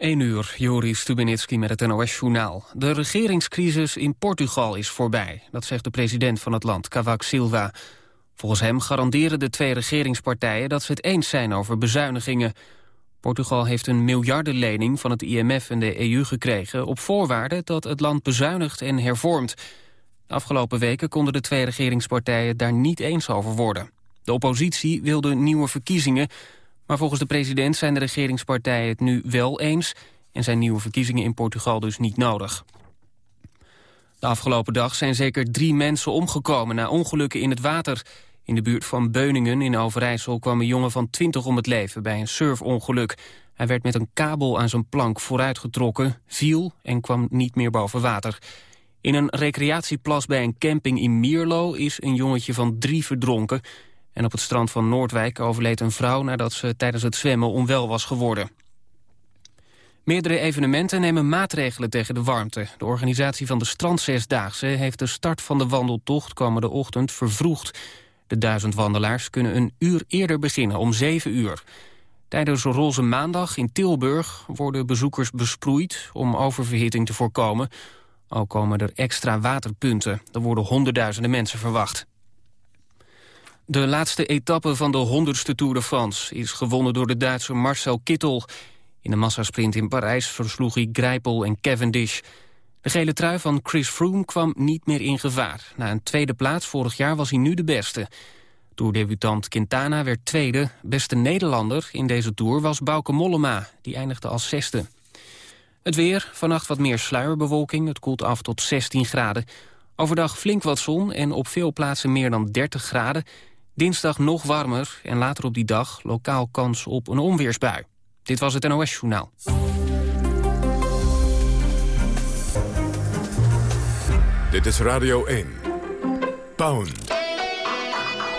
1 uur, Joris Stubenitski met het NOS-journaal. De regeringscrisis in Portugal is voorbij. Dat zegt de president van het land, Cavaco Silva. Volgens hem garanderen de twee regeringspartijen dat ze het eens zijn over bezuinigingen. Portugal heeft een miljardenlening van het IMF en de EU gekregen... op voorwaarde dat het land bezuinigt en hervormt. De afgelopen weken konden de twee regeringspartijen daar niet eens over worden. De oppositie wilde nieuwe verkiezingen... maar volgens de president zijn de regeringspartijen het nu wel eens... en zijn nieuwe verkiezingen in Portugal dus niet nodig. De afgelopen dag zijn zeker drie mensen omgekomen... na ongelukken in het water... In de buurt van Beuningen in Overijssel kwam een jongen van 20 om het leven bij een surfongeluk. Hij werd met een kabel aan zijn plank vooruitgetrokken, viel en kwam niet meer boven water. In een recreatieplas bij een camping in Mierlo is een jongetje van drie verdronken. En op het strand van Noordwijk overleed een vrouw nadat ze tijdens het zwemmen onwel was geworden. Meerdere evenementen nemen maatregelen tegen de warmte. De organisatie van de Strandzesdaagse heeft de start van de wandeltocht komende ochtend vervroegd. De duizend wandelaars kunnen een uur eerder beginnen, om zeven uur. Tijdens Roze Maandag in Tilburg worden bezoekers besproeid om oververhitting te voorkomen. Ook komen er extra waterpunten. Er worden honderdduizenden mensen verwacht. De laatste etappe van de honderdste Tour de France is gewonnen door de Duitser Marcel Kittel. In de massasprint in Parijs versloeg hij Grijpel en Cavendish. De gele trui van Chris Froome kwam niet meer in gevaar. Na een tweede plaats vorig jaar was hij nu de beste. Toerdebutant Quintana werd tweede. Beste Nederlander in deze Tour was Bauke Mollema. Die eindigde als zesde. Het weer, vannacht wat meer sluierbewolking. Het koelt af tot 16 graden. Overdag flink wat zon en op veel plaatsen meer dan 30 graden. Dinsdag nog warmer en later op die dag lokaal kans op een onweersbui. Dit was het NOS Journaal. Dit is Radio 1. Pound.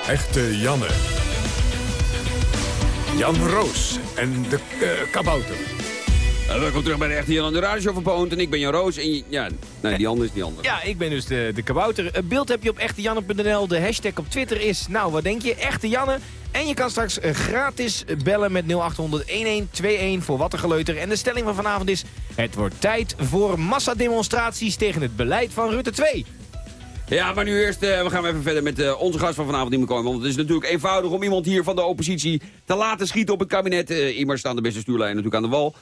Echte Janne. Jan Roos en de uh, kabouter. Uh, welkom terug bij de Echte Jan en de Radio van Poont. En ik ben Jan Roos. En ja, nee, die ander is die ander. Ja, ik ben dus de, de kabouter. Een beeld heb je op echtejanne.nl. De hashtag op Twitter is, nou wat denk je, Echte Janne. En je kan straks eh, gratis bellen met 0800-1121 voor Wattengeleuter. En de stelling van vanavond is... Het wordt tijd voor massademonstraties tegen het beleid van Rutte 2. Ja, maar nu eerst, uh, we gaan even verder met uh, onze gast van vanavond niet meer komen. Want het is natuurlijk eenvoudig om iemand hier van de oppositie te laten schieten op het kabinet. Uh, immers staan de beste stuurlijnen natuurlijk aan de wal.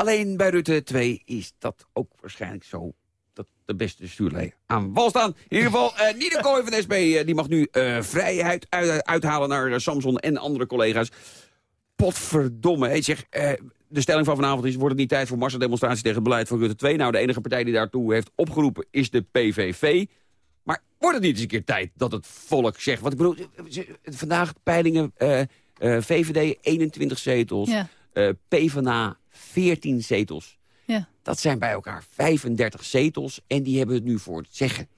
Alleen bij Rutte 2 is dat ook waarschijnlijk zo dat de beste stuurlijn aan wal staan. In ieder geval, uh, Nieder Kooi van de SP uh, die mag nu uh, vrijheid uit, uithalen naar Samson en andere collega's. Potverdomme. Hey, zeg, de stelling van vanavond is, wordt het niet tijd voor massademonstratie tegen het beleid van Rutte 2? Nou, de enige partij die daartoe heeft opgeroepen is de PVV. Maar wordt het niet eens een keer tijd dat het volk zegt... Wat ik bedoel, vandaag peilingen VVD 21 zetels, ja. PvdA 14 zetels. Ja. Dat zijn bij elkaar 35 zetels en die hebben het nu voor het zeggen.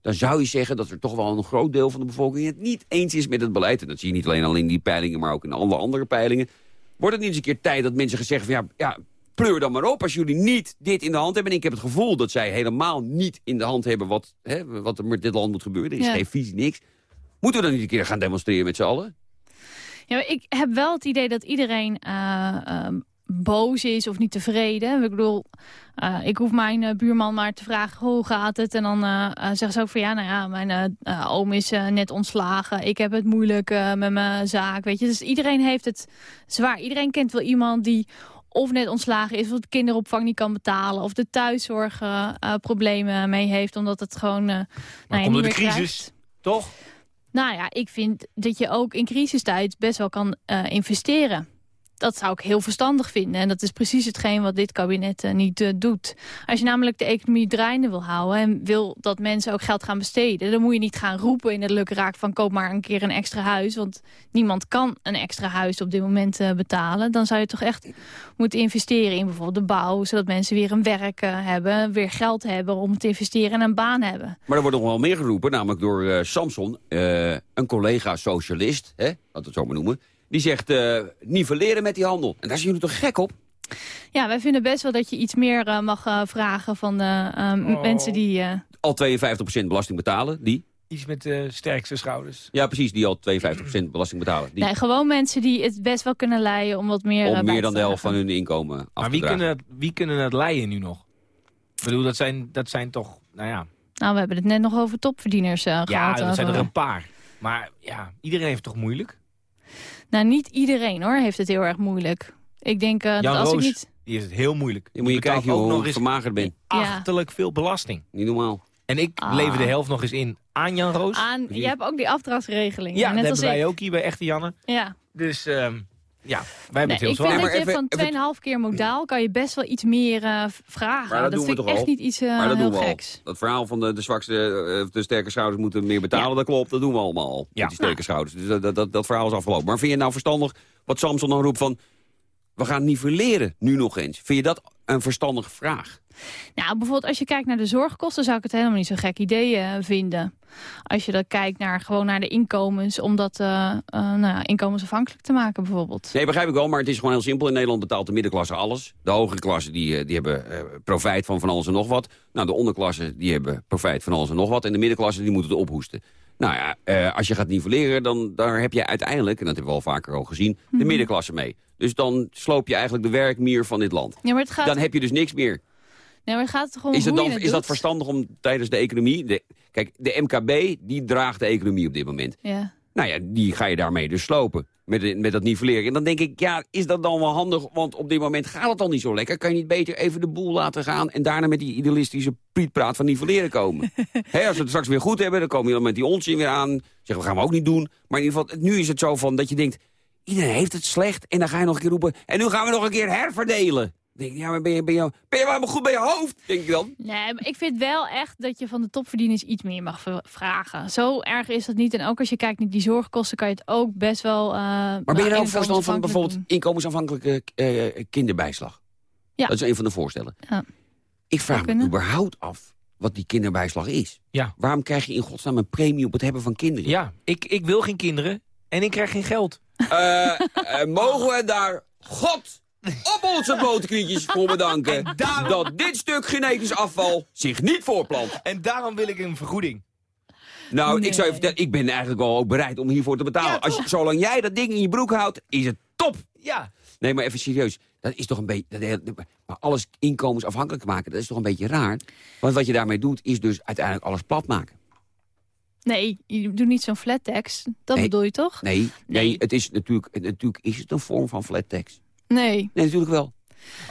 Dan zou je zeggen dat er toch wel een groot deel van de bevolking het niet eens is met het beleid. En dat zie je niet alleen al in die peilingen, maar ook in alle andere peilingen. Wordt het niet eens een keer tijd dat mensen gaan zeggen van ja, ja pleur dan maar op als jullie niet dit in de hand hebben. En ik heb het gevoel dat zij helemaal niet in de hand hebben wat, hè, wat er met dit land moet gebeuren. Er is Ja. geen visie, niks. Moeten we dan niet een keer gaan demonstreren met z'n allen? Ja, ik heb wel het idee dat iedereen eh, ehm, boos is of niet tevreden. Ik bedoel, eh, ik hoef mijn eh, buurman maar te vragen hoe gaat het. En dan eh, zeggen ze ook van ja, nou ja, mijn oom is net ontslagen. Ik heb het moeilijk met mijn zaak, weet je. Dus iedereen heeft het zwaar. Iedereen kent wel iemand die of net ontslagen is, of de kinderopvang niet kan betalen, of de thuiszorg problemen mee heeft, omdat het gewoon nou ja, komt niet door de crisis, krijgt. toch? Nou ja, ik vind dat je ook in crisistijd best wel kan investeren. Dat zou ik heel verstandig vinden. En dat is precies hetgeen wat dit kabinet eh, niet eh, doet. Als je namelijk de economie draaiende wil houden... en wil dat mensen ook geld gaan besteden... dan moet je niet gaan roepen in het lukraak van... koop maar een keer een extra huis. Want niemand kan een extra huis op dit moment eh, betalen. Dan zou je toch echt moeten investeren in bijvoorbeeld de bouw... zodat mensen weer een werk hebben, weer geld hebben om te investeren... en een baan hebben. Maar er wordt nog wel meer geroepen, namelijk door Samson, een collega-socialist, hè, laten we het zo maar noemen. Die zegt, eh nivelleren met die handel. En daar zijn jullie toch gek op? Ja, wij vinden best wel dat je iets meer eh, mag eh, vragen van de eh, m- Oh. mensen die... eh, Al 52% belasting betalen, die. Iets met de sterkste schouders. Ja, precies, die al 52% belasting betalen. Die Nee, gewoon mensen die het best wel kunnen leiden om wat meer... eh, om meer dan de helft van hun inkomen af Maar te wie dragen. kunnen, het, wie kunnen het leiden nu nog? Ik bedoel, dat zijn, dat zijn toch, nou ja... Nou, we hebben het net nog over topverdieners eh, Ja, gehad. dat zijn er een paar. Maar ja, iedereen heeft het toch moeilijk? Nou, niet iedereen hoor, heeft het heel erg moeilijk. Ik denk eh, dat als Roos, ik niet... die heeft het heel moeilijk. Dan moet je kijken ook hoe nog ik eens vermagerd ben. Ja. achterlijk veel belasting. Niet normaal. En ik Ah. lever de helft nog eens in aan Jan Roos. Aan, je hebt ook die afdragsregeling. ja, net dat als hebben wij ik. ook hier bij Echte Janne. Ja. Dus ehm, ja, wij hebben Nee, het heel ik zwaar. vind maar dat je even- van 2,5 keer modaal kan je best wel iets meer eh, vragen. Maar dat doen we vind ik echt al? niet iets Maar dat heel doen we al. geks. Dat verhaal van de, de zwakste, eh, de sterke schouders moeten meer betalen, dat klopt. Dat doen we allemaal al. Ja. Met die sterke schouders. Dus dat, dat, dat, dat verhaal is afgelopen. Maar vind je nou verstandig wat Samson dan roept van... we gaan nivelleren nu nog eens. Vind je dat een verstandige vraag? Nou, bijvoorbeeld als je kijkt naar de zorgkosten... zou ik het helemaal niet zo'n gek idee eh, vinden. Als je dan kijkt naar, gewoon naar de inkomens... om dat eh, eh, nou ja, inkomensafhankelijk te maken bijvoorbeeld. Nee, begrijp ik wel, maar het is gewoon heel simpel. In Nederland betaalt de middenklasse alles. De hogere klassen die, die hebben profijt van van alles en nog wat. Nou, de onderklassen die hebben profijt van alles en nog wat. En de middenklassen die moeten het ophoesten. Nou ja, eh, als je gaat nivelleren, dan daar heb je uiteindelijk... en dat hebben we al vaker al gezien, de Mhm. middenklasse mee. Dus dan sloop je eigenlijk de werkmier van dit land. Ja, maar het gaat, Dan heb je dus niks meer. nee, maar het gaat toch om Is, het dan, het is dat verstandig om tijdens de economie... De, kijk, de MKB, die draagt de economie op dit moment. Ja. Nou ja, die ga je daarmee dus slopen. Met, met dat nivelleren. En dan denk ik, ja, is dat dan wel handig? Want op dit moment gaat het al niet zo lekker. Kan je niet beter even de boel laten gaan... en daarna met die idealistische prietpraat van nivelleren komen? Hè, als we het straks weer goed hebben, dan komen dan met die onzin weer aan. Zeggen, we gaan we ook niet doen. Maar in ieder geval, nu is het zo van dat je denkt... iedereen heeft het slecht. En dan ga je nog een keer roepen... en nu gaan we nog een keer herverdelen. Dan denk ik, ja, maar ben je, ben je, ben je goed bij je hoofd? Denk ik dan. Nee, maar ik vind wel echt dat je van de topverdieners iets meer mag vragen. Zo erg is dat niet. En ook als je kijkt naar die zorgkosten, kan je het ook best wel... eh, Maar ben je nou ook voorstander van bijvoorbeeld inkomensafhankelijke eh, kinderbijslag? Ja. Dat is een van de voorstellen. Ja. Ik vraag me überhaupt af wat die kinderbijslag is. Ja. Waarom krijg je in godsnaam een premie op het hebben van kinderen? Ja, ik, ik wil geen kinderen en ik krijg geen geld. Eh, eh, mogen we daar God op onze blote knietjes voor bedanken... dat dit stuk genetisch afval zich niet voorplant. En daarom wil ik een vergoeding. Nou, Nee. ik zou je vertellen, ik ben eigenlijk wel ook bereid om hiervoor te betalen. Ja, Als je, zolang jij dat ding in je broek houdt, is het top. Ja, Nee, maar even serieus. Dat is toch een beetje... dat- Maar alles inkomensafhankelijk maken, dat is toch een beetje raar? Want wat je daarmee doet, is dus uiteindelijk alles plat maken. Nee, je doet niet zo'n flat tax. Dat Nee. bedoel je toch? Nee, nee. Nee. het is natuurlijk, natuurlijk is het een vorm van flat tax. Nee. Nee, natuurlijk wel.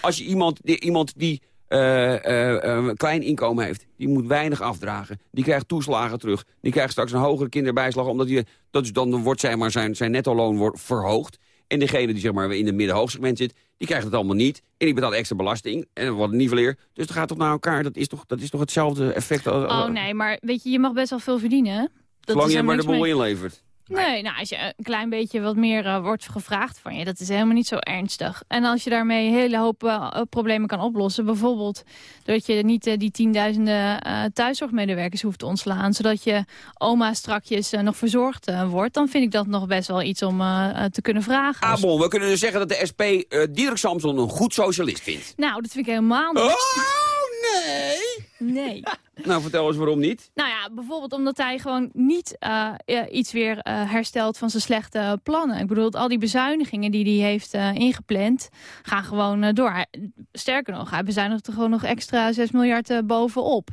Als je iemand, die, iemand die eh, eh, een klein inkomen heeft, die moet weinig afdragen. Die krijgt toeslagen terug. Die krijgt straks een hogere kinderbijslag, omdat hij, dat is dan wordt zeg maar, zijn, zijn netto-loon wordt verhoogd. En degene die zeg maar, in het midden-hoogsegment zit, die krijgt het allemaal niet. En die betaalt extra belasting. En wordt het niveleer. Dus dat gaat toch naar elkaar. Dat is toch, dat is toch hetzelfde effect. Als, Oh nee, maar weet je, je mag best wel veel verdienen. Dat Zolang je maar de boel mee. inlevert. Nee, nou, als je een klein beetje wat meer eh, wordt gevraagd van je, dat is helemaal niet zo ernstig. En als je daarmee een hele hoop eh, problemen kan oplossen, bijvoorbeeld dat je niet eh, die tienduizenden eh, thuiszorgmedewerkers hoeft te ontslaan, zodat je oma strakjes eh, nog verzorgd eh, wordt, dan vind ik dat nog best wel iets om eh, eh, te kunnen vragen. Ah, bon, we kunnen dus zeggen dat de SP eh Dirk Samson een goed socialist vindt. Nou, dat vind ik helemaal niet. Oh, nee! Nee. Nou, vertel eens waarom niet. Nou ja, bijvoorbeeld omdat hij gewoon niet eh, eh, iets weer eh, herstelt van zijn slechte plannen. Ik bedoel, al die bezuinigingen die hij heeft ingepland, gaan gewoon door. Hij- sterker nog, hij bezuinigt er gewoon nog extra 6 miljard bovenop.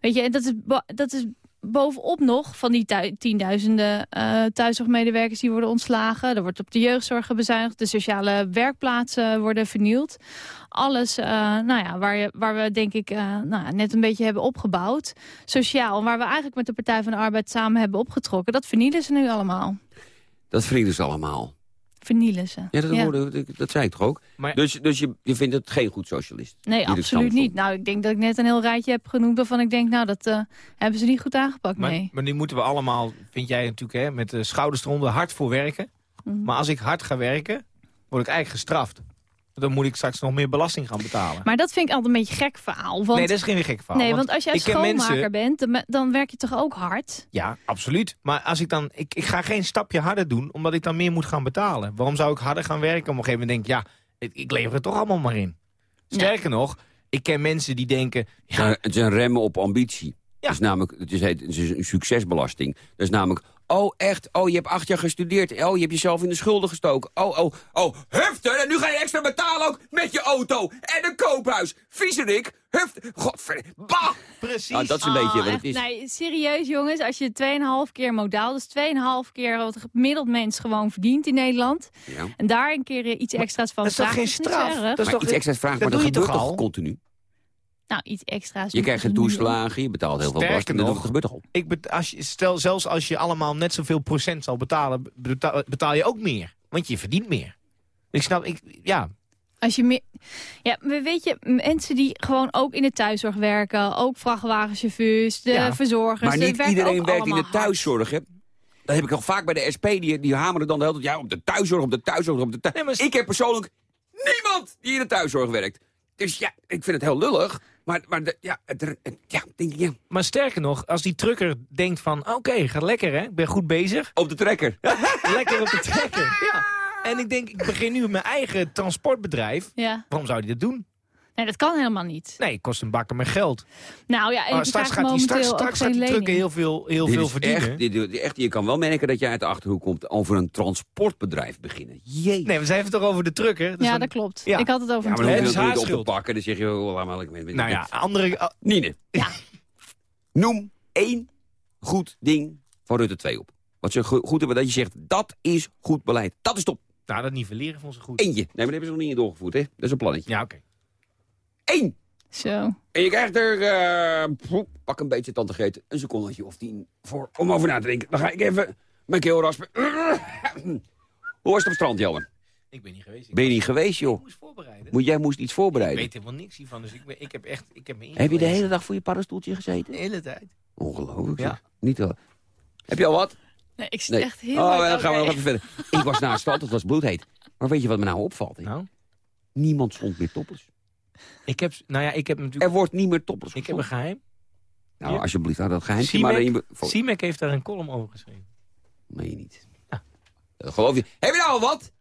Weet je, en dat is, dat is bovenop nog van die tienduizenden eh thuiszorgmedewerkers die worden ontslagen. Er wordt op de jeugdzorg bezuinigd, de sociale werkplaatsen worden vernield. Alles eh, nou ja, waar, je, waar we denk ik eh, nou, net een beetje hebben opgebouwd. Sociaal, waar we eigenlijk met de Partij van de Arbeid samen hebben opgetrokken. Dat vernielen ze nu allemaal. Dat vrienden ze allemaal. Vernielen ze. Ja, dat, Hoorde, dat, dat zei ik toch ook? Maar- Dus, dus je, je vindt het geen goed socialist? Nee, absoluut niet. Nou, ik denk dat ik net een heel rijtje heb genoemd waarvan ik denk, nou, dat eh, hebben ze niet goed aangepakt. maar, nee. maar nu moeten we allemaal, vind jij natuurlijk, hè, met de schouders eronder hard voor werken. Mhm. Maar als ik hard ga werken, word ik eigenlijk gestraft. Dan moet ik straks nog meer belasting gaan betalen. Maar dat vind ik altijd een beetje een gek verhaal. Want, nee, dat is geen gek verhaal. nee, want als jij schoonmaker mensen- bent, dan, dan werk je toch ook hard? Ja, absoluut. Maar als ik dan, ik, ik ga geen stapje harder doen, omdat ik dan meer moet gaan betalen. Waarom zou ik harder gaan werken? Op een gegeven moment denk ik, ja, ik, ik lever het toch allemaal maar in. Sterker nog, ik ken mensen die denken, ja, Ja. Het is een remmen op ambitie. Dat is namelijk, het is, het is een succesbelasting. Dat is namelijk, oh echt, oh je hebt acht jaar gestudeerd. Oh, je hebt jezelf in de schulden gestoken. Oh, oh, oh, hufter, en nu ga je extra betalen ook met je auto. En een koophuis. Viezerik, hufter, godverdomme, bah! Precies. Nou, dat is een beetje Oh, wat het is. Nee, serieus jongens, als je 2,5 keer modaal, dus 2,5 keer wat een gemiddeld mens gewoon verdient in Nederland. Ja. En daar een keer iets extra's van dat is toch vragen, geen straf? Dat is toch iets extra's vragen, dat maar dat doe je gebeurt toch toch al? continu? Nou, iets extra's. Je krijgt doen. toeslagen, je betaalt heel veel Sterker belasting. Dat nog, gebeurt toch al? Ik bet- als je, stel, zelfs als je allemaal net zoveel procent zal betalen, betaal, betaal je ook meer. Want je verdient meer. Ik snap, ik, ja, Als je meer... Ja, maar weet je, mensen die gewoon ook in de thuiszorg werken, ook vrachtwagenchauffeurs, de Ja. verzorgers. Maar die niet werken iedereen werkt in de thuiszorg, hè? Dat heb ik al vaak bij de SP, die, die hameren dan de hele tijd... ja, op de thuiszorg, op de thuiszorg, op de thuiszorg. Nee, maar- Ik heb persoonlijk niemand die in de thuiszorg werkt. Dus ja, ik vind het heel lullig. Maar, maar de, ja, ja, denk ik, ja, maar sterker nog, als die trucker denkt van, oké, gaat lekker hè, ik ben goed bezig. op de trekker. lekker op de trekker. Ja. En ik denk, ik begin nu mijn eigen transportbedrijf. Ja, Waarom zou hij dat doen? Nee, dat kan helemaal niet. Nee, het kost een bakker met geld. Nou ja, en Maar straks gaat hij momenteel straks, straks gaat die trucker lening. heel veel, heel Dit veel is verdienen. Echt, dit, dit- echt, je kan wel merken dat jij uit de Achterhoek komt over een transportbedrijf beginnen. Jee. Nee, we zijn het toch over de trucker? Dus Ja, dan- dat klopt. Ja. Ik had het over Ja, een maar dan haar dat niet op te pakken. Dan zeg je, oh, laat maar lekker met- met- Nou ja, andere... ah, Nine, Ja. noem één goed ding van Rutte 2 op. Wat ze go- goed hebben, dat je zegt, dat is goed beleid. Dat is top. nou, dat nivelleren vond ze goed. Eentje. Nee, maar dat hebben ze nog niet in doorgevoerd, hè? Dat is een plannetje. Ja, oké. Eén. Zo. En je krijgt er, eh, pak een beetje tante Greet, een secondetje of tien voor, om over na te denken. Dan ga ik even mijn keel raspen. Hoe was het op het strand, Johan? Ik ben niet geweest. Ik Ben je niet geweest, Ik joh? moest voorbereiden. Moet, jij moest iets Ik voorbereiden. weet helemaal niks hiervan, dus ik, ben, ik heb echt... Ik heb me Heb je de hele dag voor je paddenstoeltje gezeten? De hele tijd. Ongelooflijk, Ja. zeg. Niet wel. Heb je al wat? Nee, ik zit Nee. echt heel oh, dan gaan we nog even verder. Ik was naar het strand, het was bloedheet. Maar weet je wat me nou opvalt? hè? Nou, Niemand stond meer topless. Ik heb... Nou ja, ik heb natuurlijk... Er wordt niet meer topless Ik heb een geheim. Nou, Ja. alsjeblieft, hou dat. Voor... CIMEC heeft daar een column over geschreven. Meen je niet. Dat geloof je. Heb je nou al wat?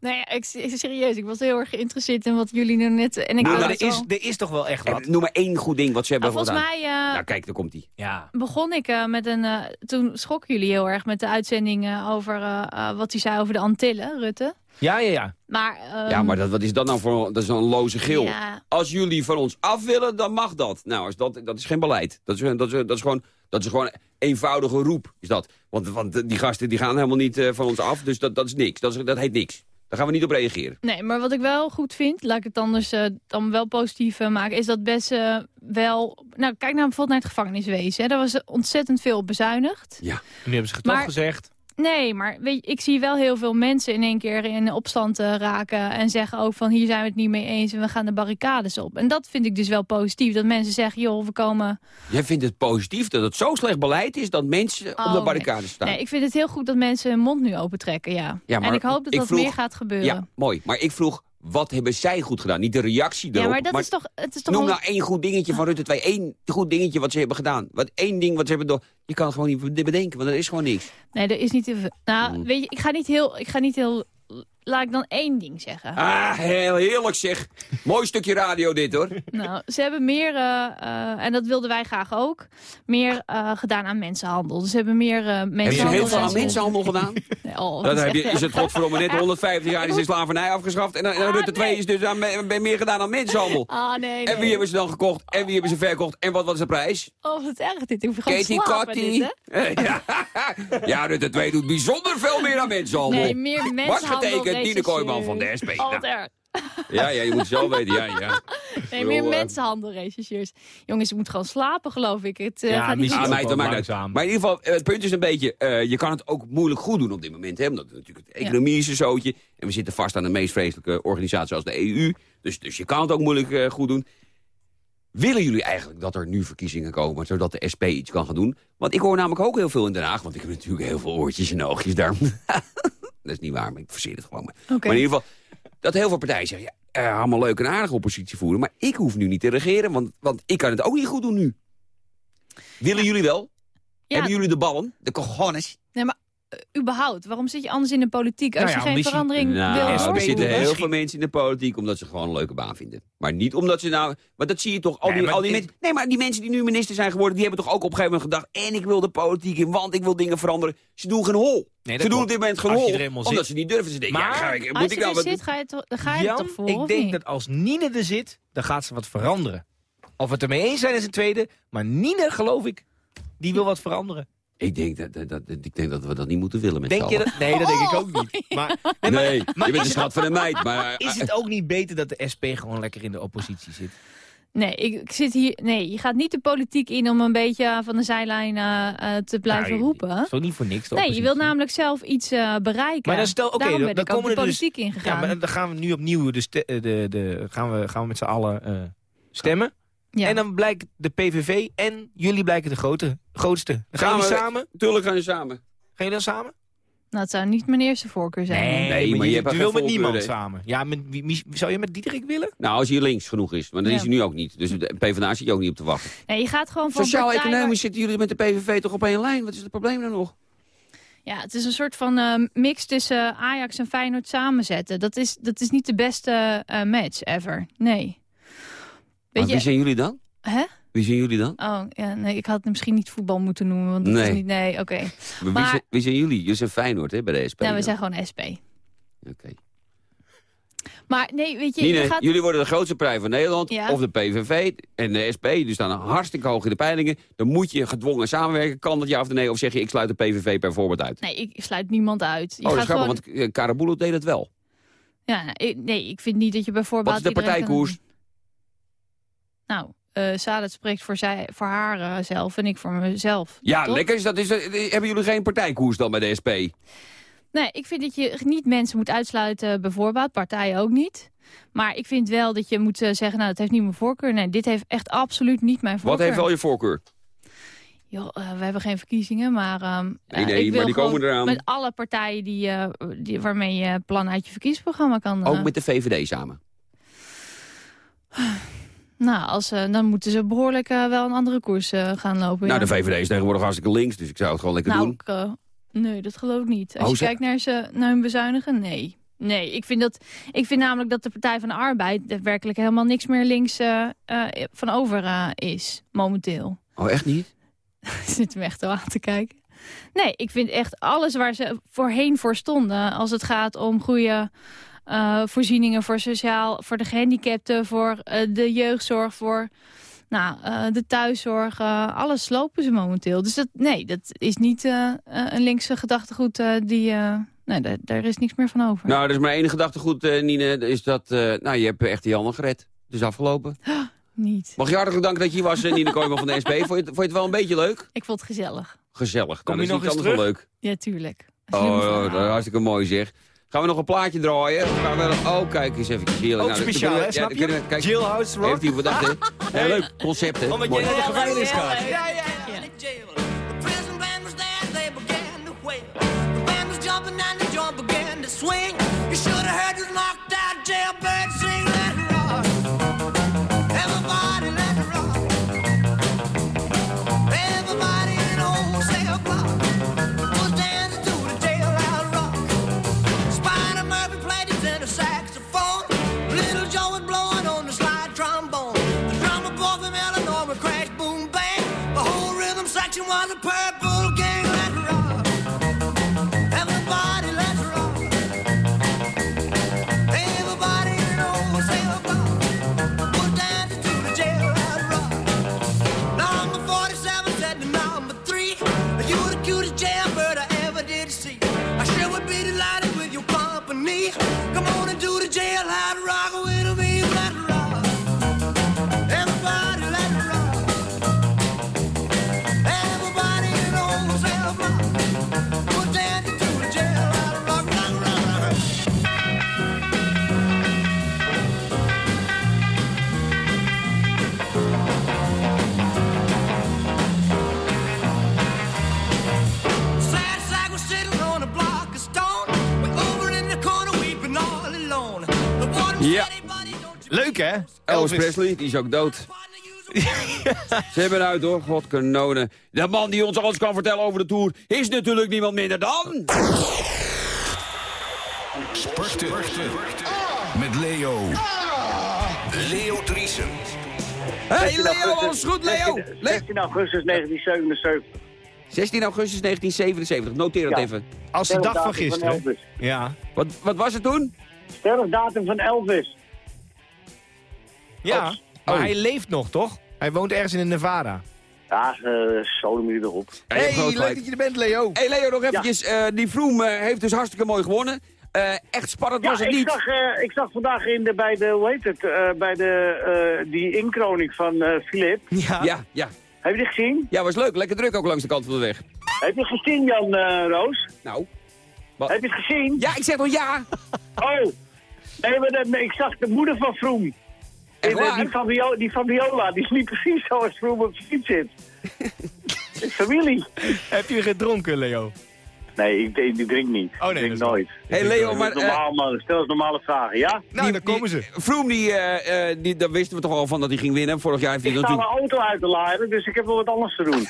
Nee, ja, ik, ik- serieus, ik was heel erg geïnteresseerd in wat jullie nu net... En ik Nou, maar er is, er is toch wel echt Eh, wat? Noem maar één goed ding wat ze hebben Nou, volgens gedaan. mij eh, Nou, kijk, daar komt hij. Ja. begon ik eh, met een... eh, toen schrokken jullie heel erg met de uitzending eh, over eh, eh, wat hij zei over de Antillen, Rutte. Ja, ja, ja. Maar, ehm, ja, maar dat, wat is dat nou voor... Dat is een loze gil. Ja, Als jullie van ons af willen, dan mag dat. Nou, als dat, dat is geen beleid. Dat is, dat, is, dat, is gewoon, dat is gewoon eenvoudige roep, is dat. Want, want die gasten die gaan helemaal niet eh, van ons af, dus dat, dat is niks. Dat, is, dat heet niks. Daar gaan we niet op reageren. Nee, maar wat ik wel goed vind, laat ik het anders eh, dan wel positief eh, maken, is dat best wel... Nou, kijk nou bijvoorbeeld naar het gevangeniswezen. Hè. Daar was ontzettend veel op bezuinigd. Ja. Nu hebben ze het toch gezegd. Nee, maar weet je, ik zie wel heel veel mensen in één keer in opstand eh, raken... en zeggen ook van hier zijn we het niet mee eens en we gaan de barricades op. En dat vind ik dus wel positief, dat mensen zeggen... joh, we komen... Jij vindt het positief dat het zo slecht beleid is dat mensen op Oh, de nee. barricade staan. Nee, ik vind het heel goed dat mensen hun mond nu opentrekken, ja. Ja, maar en ik hoop dat ik dat vroeg- meer gaat gebeuren. Ja, mooi. Maar ik vroeg, wat hebben zij goed gedaan? Niet de reactie erop. Ja, maar dat is toch... Het is toch Noem nou één goed dingetje van Rutte 2. Eén goed dingetje wat ze hebben gedaan. Wat één ding wat ze hebben door. Je kan het gewoon niet bedenken, want er is gewoon niks. Nee, er is niet. Nou, Hmm. weet je, ik ga niet heel... Ik ga niet heel... Laat ik dan één ding zeggen. Ah, heel heerlijk zeg. Mooi stukje radio dit hoor. Nou, ze hebben meer, eh, eh, en dat wilden wij graag ook, meer eh, gedaan aan mensenhandel. Dus ze hebben meer mensenhandel... Heb je heel veel aan mensen- mensenhandel gedaan? Nee, oh, dat heb je, is het godverdomme net 150 jaar is de slavernij afgeschaft. En, dan- en Ah, Rutte 2 nee. is dus aan, meer gedaan aan mensenhandel. Ah, nee, nee. En wie hebben ze dan gekocht? En wie hebben ze verkocht? En wat was de prijs? Oh, wat erg dit. Ik hoef gewoon Katie Cotty. Ja. ja, Rutte 2 doet bijzonder veel meer aan mensenhandel. Nee, meer Was getekend, Nine Kooijman van de SP. Nou, ja, ja, je moet het zelf weten. Ja, ja. Nee, meer eh, mensenhandelrechercheurs. Jongens, je moet gewoon slapen, geloof ik. Het eh, Ja, gaat niet misschien Ah, dat maakt uit. Maar in ieder geval, eh, het punt is een beetje... eh, je kan het ook moeilijk goed doen op dit moment. Hè? Omdat natuurlijk de economie is een zootje. En we zitten vast aan de meest vreselijke organisatie als de EU. Dus, dus je kan het ook moeilijk goed doen. Willen jullie eigenlijk dat er nu verkiezingen komen... zodat de SP iets kan gaan doen? Want ik hoor namelijk ook heel veel in Den Haag... want ik heb natuurlijk heel veel oortjes en oogjes daar. dat is niet waar, maar ik verzeer het gewoon maar. Maar in ieder geval, dat heel veel partijen zeggen... ja, eh, allemaal leuk en aardig oppositie voeren... maar ik hoef nu niet te regeren, want, want ik kan het ook niet goed doen nu. Willen jullie wel? Ja, Hebben jullie de ballen? De cojones? nee, maar überhaupt? Waarom zit je anders in de politiek als Nou ja, je geen verandering Nou, wil er zitten heel veel mensen in de politiek omdat ze gewoon een leuke baan vinden. Maar niet omdat ze nou... Maar dat zie je toch, al Nee, die, maar al die mensen... Nee, maar die mensen die nu minister zijn geworden... die hebben toch ook op een gegeven moment gedacht... en ik wil de politiek in, want ik wil dingen veranderen. Ze doen geen hol. Nee, ze doen op dit moment geen Als je hol. er eenmaal Omdat zit. ze niet durven. Ze denken, Maar ja, ga ik, Als je ik nou er wat... zit, ga je, toch, ga je Jan, toch voor, ik denk niet? dat als Nine er zit, dan gaat ze wat veranderen. Of we het ermee eens zijn is een tweede. Maar Nine, geloof ik, die wil wat veranderen. Ik denk dat, dat, dat- ik denk dat we dat niet moeten willen met Denk je dat? Nee, dat denk ik ook niet. Maar, nee, maar- Nee, maar je bent de schat van een meid. Maar, Is het ook niet beter dat de SP gewoon lekker in de oppositie zit? Nee, ik, ik zit hier. Nee, je gaat niet de politiek in om een beetje van de zijlijn eh, eh, te blijven Nou, roepen. Dat is niet voor niks, de Nee, je oppositie? wil namelijk zelf iets eh, bereiken. Maar dan stel, oké, Daarom dan, ben dan ik ook komen de dus... politiek ingegaan. Ja, maar dan gaan we nu opnieuw de, eh, de, de, gaan we, gaan we met z'n allen eh, stemmen. Ja. En dan blijkt de PVV en jullie blijken de grote, grootste. Dan gaan we- samen? Tuurlijk gaan je samen. Gaan jullie dan samen? Nou, het zou niet mijn eerste voorkeur zijn. Nee, maar je hebt je geen wil met niemand samen. Ja, met, wie, wie- zou je met Diederik willen? Nou, als hij links genoeg is. Maar dan Ja. is hij nu ook niet. Dus de PvdA zit je ook niet op te wachten. Nee, je gaat gewoon van Sociaal-economisch zitten jullie met de PVV toch op één lijn? Wat is het probleem dan nog? Ja, het is een soort van eh, mix tussen Ajax en Feyenoord samenzetten. Dat is, dat is niet de beste eh, match ever. Nee. Maar Weet wie zijn jullie dan? Hè? Wie zijn jullie dan? Oh, ja, nee, ik had het misschien niet voetbal moeten noemen. Want dat Nee. is niet... Nee, oké. Maar Wie, zijn, wie zijn jullie? Jullie zijn Feyenoord hè, bij de SP. Nou, we zijn gewoon SP. Oké. Maar nee, weet je, Nine, je gaat... jullie worden de grootste partij van Nederland. Ja. Of de PVV en de SP. Die staan hartstikke hoog in de peilingen. Dan moet je gedwongen samenwerken. Kan dat ja of nee? Of zeg je, ik sluit de PVV bijvoorbeeld uit? Nee, ik sluit niemand uit. Je oh, dat is grappig, gewoon... want eh, Karabulo deed het wel. Ja, nee, ik vind niet dat je bijvoorbeeld... Wat is de kan- partijkoers? Nou, Sadat spreekt voor, zij, voor haar eh, zelf en ik voor mezelf. Ja, lekker. Is dat, is, hebben jullie geen partijkoers dan bij de SP? Nee, ik vind dat je niet mensen moet uitsluiten, bijvoorbeeld, partijen ook niet. Maar ik vind wel dat je moet eh, zeggen, nou, dat heeft niet mijn voorkeur. Nee, dit heeft echt absoluut niet mijn voorkeur. Wat heeft wel je voorkeur? Joh, we hebben geen verkiezingen, maar... ehm, Nee, nee, ik wil maar die komen eraan. Met alle partijen die, die, waarmee je plan uit je verkiezingsprogramma kan... Ook met de VVD samen. Nou, als, eh, dan moeten ze behoorlijk eh, wel een andere koers eh, gaan lopen. Nou, ja. de VVD is tegenwoordig hartstikke links. Dus ik zou het gewoon lekker Nou, doen. ik, nee, dat geloof ik niet. Als Oh, je ze- kijkt naar, ze, naar hun bezuinigen, nee. Nee, ik vind, dat, ik vind namelijk dat de Partij van de Arbeid... er werkelijk helemaal niks meer links van over is, momenteel. Oh, echt niet? Zit me echt zo aan te kijken. Nee, ik vind echt alles waar ze voorheen voor stonden... als het gaat om goede eh, voorzieningen voor sociaal... voor de gehandicapten, voor eh, de jeugdzorg, voor nou, eh, de thuiszorg... alles slopen ze momenteel. Dus dat, nee, dat is niet een linkse gedachtegoed eh, die... eh, nee, daar, daar is niks meer van over. Nou, er is maar één gedachtegoed, eh Nine. Is dat, eh, nou, je hebt echt Janne gered. Het is afgelopen. Niet. Mag je hartelijk danken dat je hier was, Nine Kooijman van de SP. Vond je, het, vond je het wel een beetje leuk? Ik vond het gezellig. Gezellig. Kom Nou, je nog niet eens wel leuk. Ja, tuurlijk. Oh, vragen. dat is hartstikke mooi zeg. Gaan we nog een plaatje draaien? Gaan we nog- oh, kijk eens even. Heerlijk. Ook Nou, speciaal, we- snap je? Kijk, Jailhouse Rock. heeft hij bedacht, hè? Heel leuk concept, hè? Omdat jij naar de gevangenis gaat. jail. The prison band was there, they began to wail. The band was jumping and the joint began to swing. You should have heard this knocked section was Elvis Presley, die is ook dood. Ze hebben uit hoor, god kanonen. De man die ons alles kan vertellen over de Tour is natuurlijk niemand minder dan... Sporten. Met Leo. Leo Driesen. Hey Leo, alles goed Leo? 16, Le 16 augustus 1977. 16 augustus 1977, noteer dat Ja. even. Als de dag van gisteren. Elvis. Ja. Wat, wat was het toen? Sterfdatum van Elvis. Ja, maar Oh. hij leeft nog, toch? Hij woont ergens in Nevada. Ja, uh, erop. Ja, je hebt groot hey, leuk gelijk. dat je er bent, Leo. Hey Leo, nog eventjes. eh, die Vroom eh, heeft dus hartstikke mooi gewonnen. Eh, echt spannend Ja, was het ik niet. zag, eh, ik zag vandaag in de, bij de, hoe heet het, eh, bij de, eh, die inkroning van eh Filip. Ja. Ja, ja. Heb je die gezien? Ja, was leuk. Lekker druk ook langs de kant van de weg. Heb je het gezien, Jan eh, Roos? Nou. Heb je het gezien? Ja, ik zeg wel ja. Oh! Nee, maar dat- ik zag de moeder van Vroom. En, eh, die, van Viola, die van Viola, die is niet precies zoals Vroom op de fiets zit. Familie. Heb je gedronken, Leo? Nee, ik, die drink niet. Oh, nee, ik drink nooit. Hey Leo, maar... eh, normaal, man. Stel eens normale vragen, ja? Nou, die- daar komen die- ze. Vroom, die, eh, eh, die, daar wisten we toch al van dat hij ging winnen. Vorig jaar heeft hij Ik sta natuurlijk mijn auto uit te laden, dus ik heb wel wat anders te doen.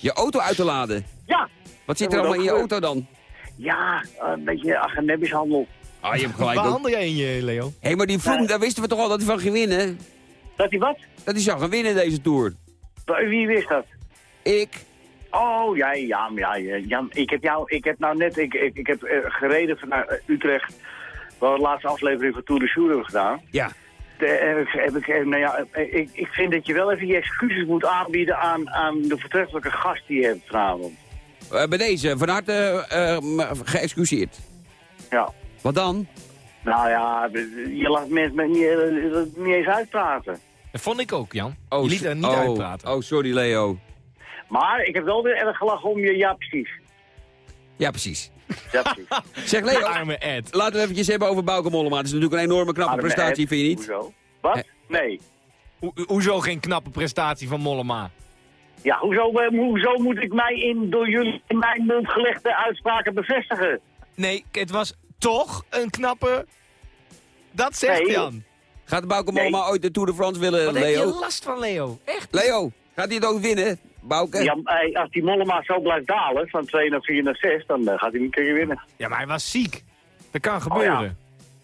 je auto uit te laden. Ja! Wat zit er allemaal in je auto dan? Ja, eh, een beetje agenebishandel. Ah, je hebt gelijk Waar ook. handel jij in je, Leo? Hé, maar die Vroom, Nee. daar wisten we toch al dat hij van ging winnen? Dat hij wat? Dat hij zou gaan winnen deze Tour. Wie wist dat? Ik. Oh, ja, ja, ja, ja, Jan, ik heb jou, ik heb nou net, ik, ik, ik heb eh, gereden vanuit eh, Utrecht, waar we de laatste aflevering van Tour de Jour hebben gedaan. Ja. De, heb ik, heb ik, eh, nou ja, eh, ik, ik vind dat je wel even je excuses moet aanbieden aan, aan de voortreffelijke gast die je hebt vanavond. Eh, bij deze, van harte eh, geëxcuseerd. Ja. Wat dan? Nou ja, je laat mensen met niet, eh, niet eens uitpraten. Dat vond ik ook, Jan. Oh, je liet er niet oh, uitpraten. Oh, sorry Leo. Maar ik heb wel weer erg gelachen om je, ja precies. Ja, precies. Ja, precies. Zeg Leo, Arme Ed. laten we eventjes hebben over Bauke Mollema. Het is natuurlijk een enorme knappe Arme prestatie, Ed. vind je niet? Hoezo? Wat? Nee. Ho- hoezo geen knappe prestatie van Mollema? Ja, hoezo, eh, hoezo moet ik mij in door jullie in mijn mond gelegde uitspraken bevestigen? Nee, het was toch een knappe... Dat zegt Nee. Jan. Gaat Bauke Nee. Mollema ooit de Tour de France willen, Wat heb Leo? je last van, Leo? Echt? Leo, gaat hij het ook winnen, Bauke? Ja, als die Mollema zo blijft dalen, van 2 naar 4 naar 6, dan eh, gaat hij niet keer winnen. Ja, maar hij was ziek. Dat kan gebeuren. Oh, ja.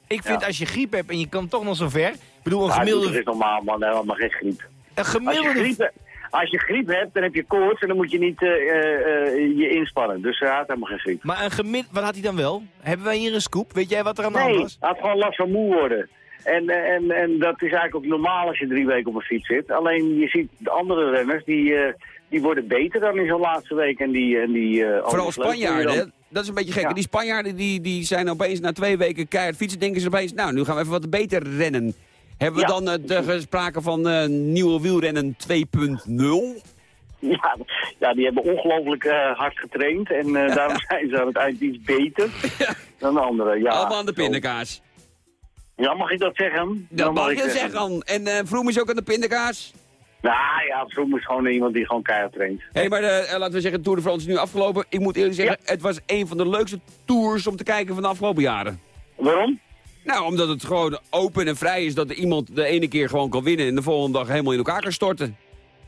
Ik vind Ja. als je griep hebt en je komt toch nog zo ver... Ik bedoel, een dat gemiddelde... is normaal, man. Helemaal geen griep. Een Als je, gemiddelde... griep, als je griep hebt, dan heb je koorts en dan moet je niet eh, eh, eh, je inspannen. Dus hij had helemaal geen griep. Maar een gemid... Wat had hij dan wel? Hebben wij hier een scoop? Weet jij wat er aan de hand Nee, was? hij had gewoon last van moe worden. En, en, en dat is eigenlijk ook normaal als je drie weken op een fiets zit. Alleen je ziet de andere renners, die, eh, die worden beter dan in zo'n laatste week. En die, en die, eh, Vooral Spanjaarden, dan. dat is een beetje gek. Ja. Die Spanjaarden die, die zijn opeens na twee weken keihard fietsen. Denken ze opeens, nou, nu gaan we even wat beter rennen. Hebben we Ja. dan uh, de sprake van eh, nieuwe wielrennen 2.0? Ja, ja, die hebben ongelooflijk eh, hard getraind. En eh, daarom zijn ze aan het eind iets beter dan de anderen. Ja, Allemaal aan de pindakaas. Ja, mag ik dat zeggen? Dat Dan mag ik je zeggen. En eh Vroom is ook aan de pindakaas. Nou ja, Vroom is gewoon iemand die gewoon keihard traint. Hé, maar eh, laten we zeggen, Tour de France is nu afgelopen. Ik moet eerlijk zeggen, het was een van de leukste tours om te kijken van de afgelopen jaren. Waarom? Nou, omdat het gewoon open en vrij is dat iemand de ene keer gewoon kan winnen... en de volgende dag helemaal in elkaar kan storten.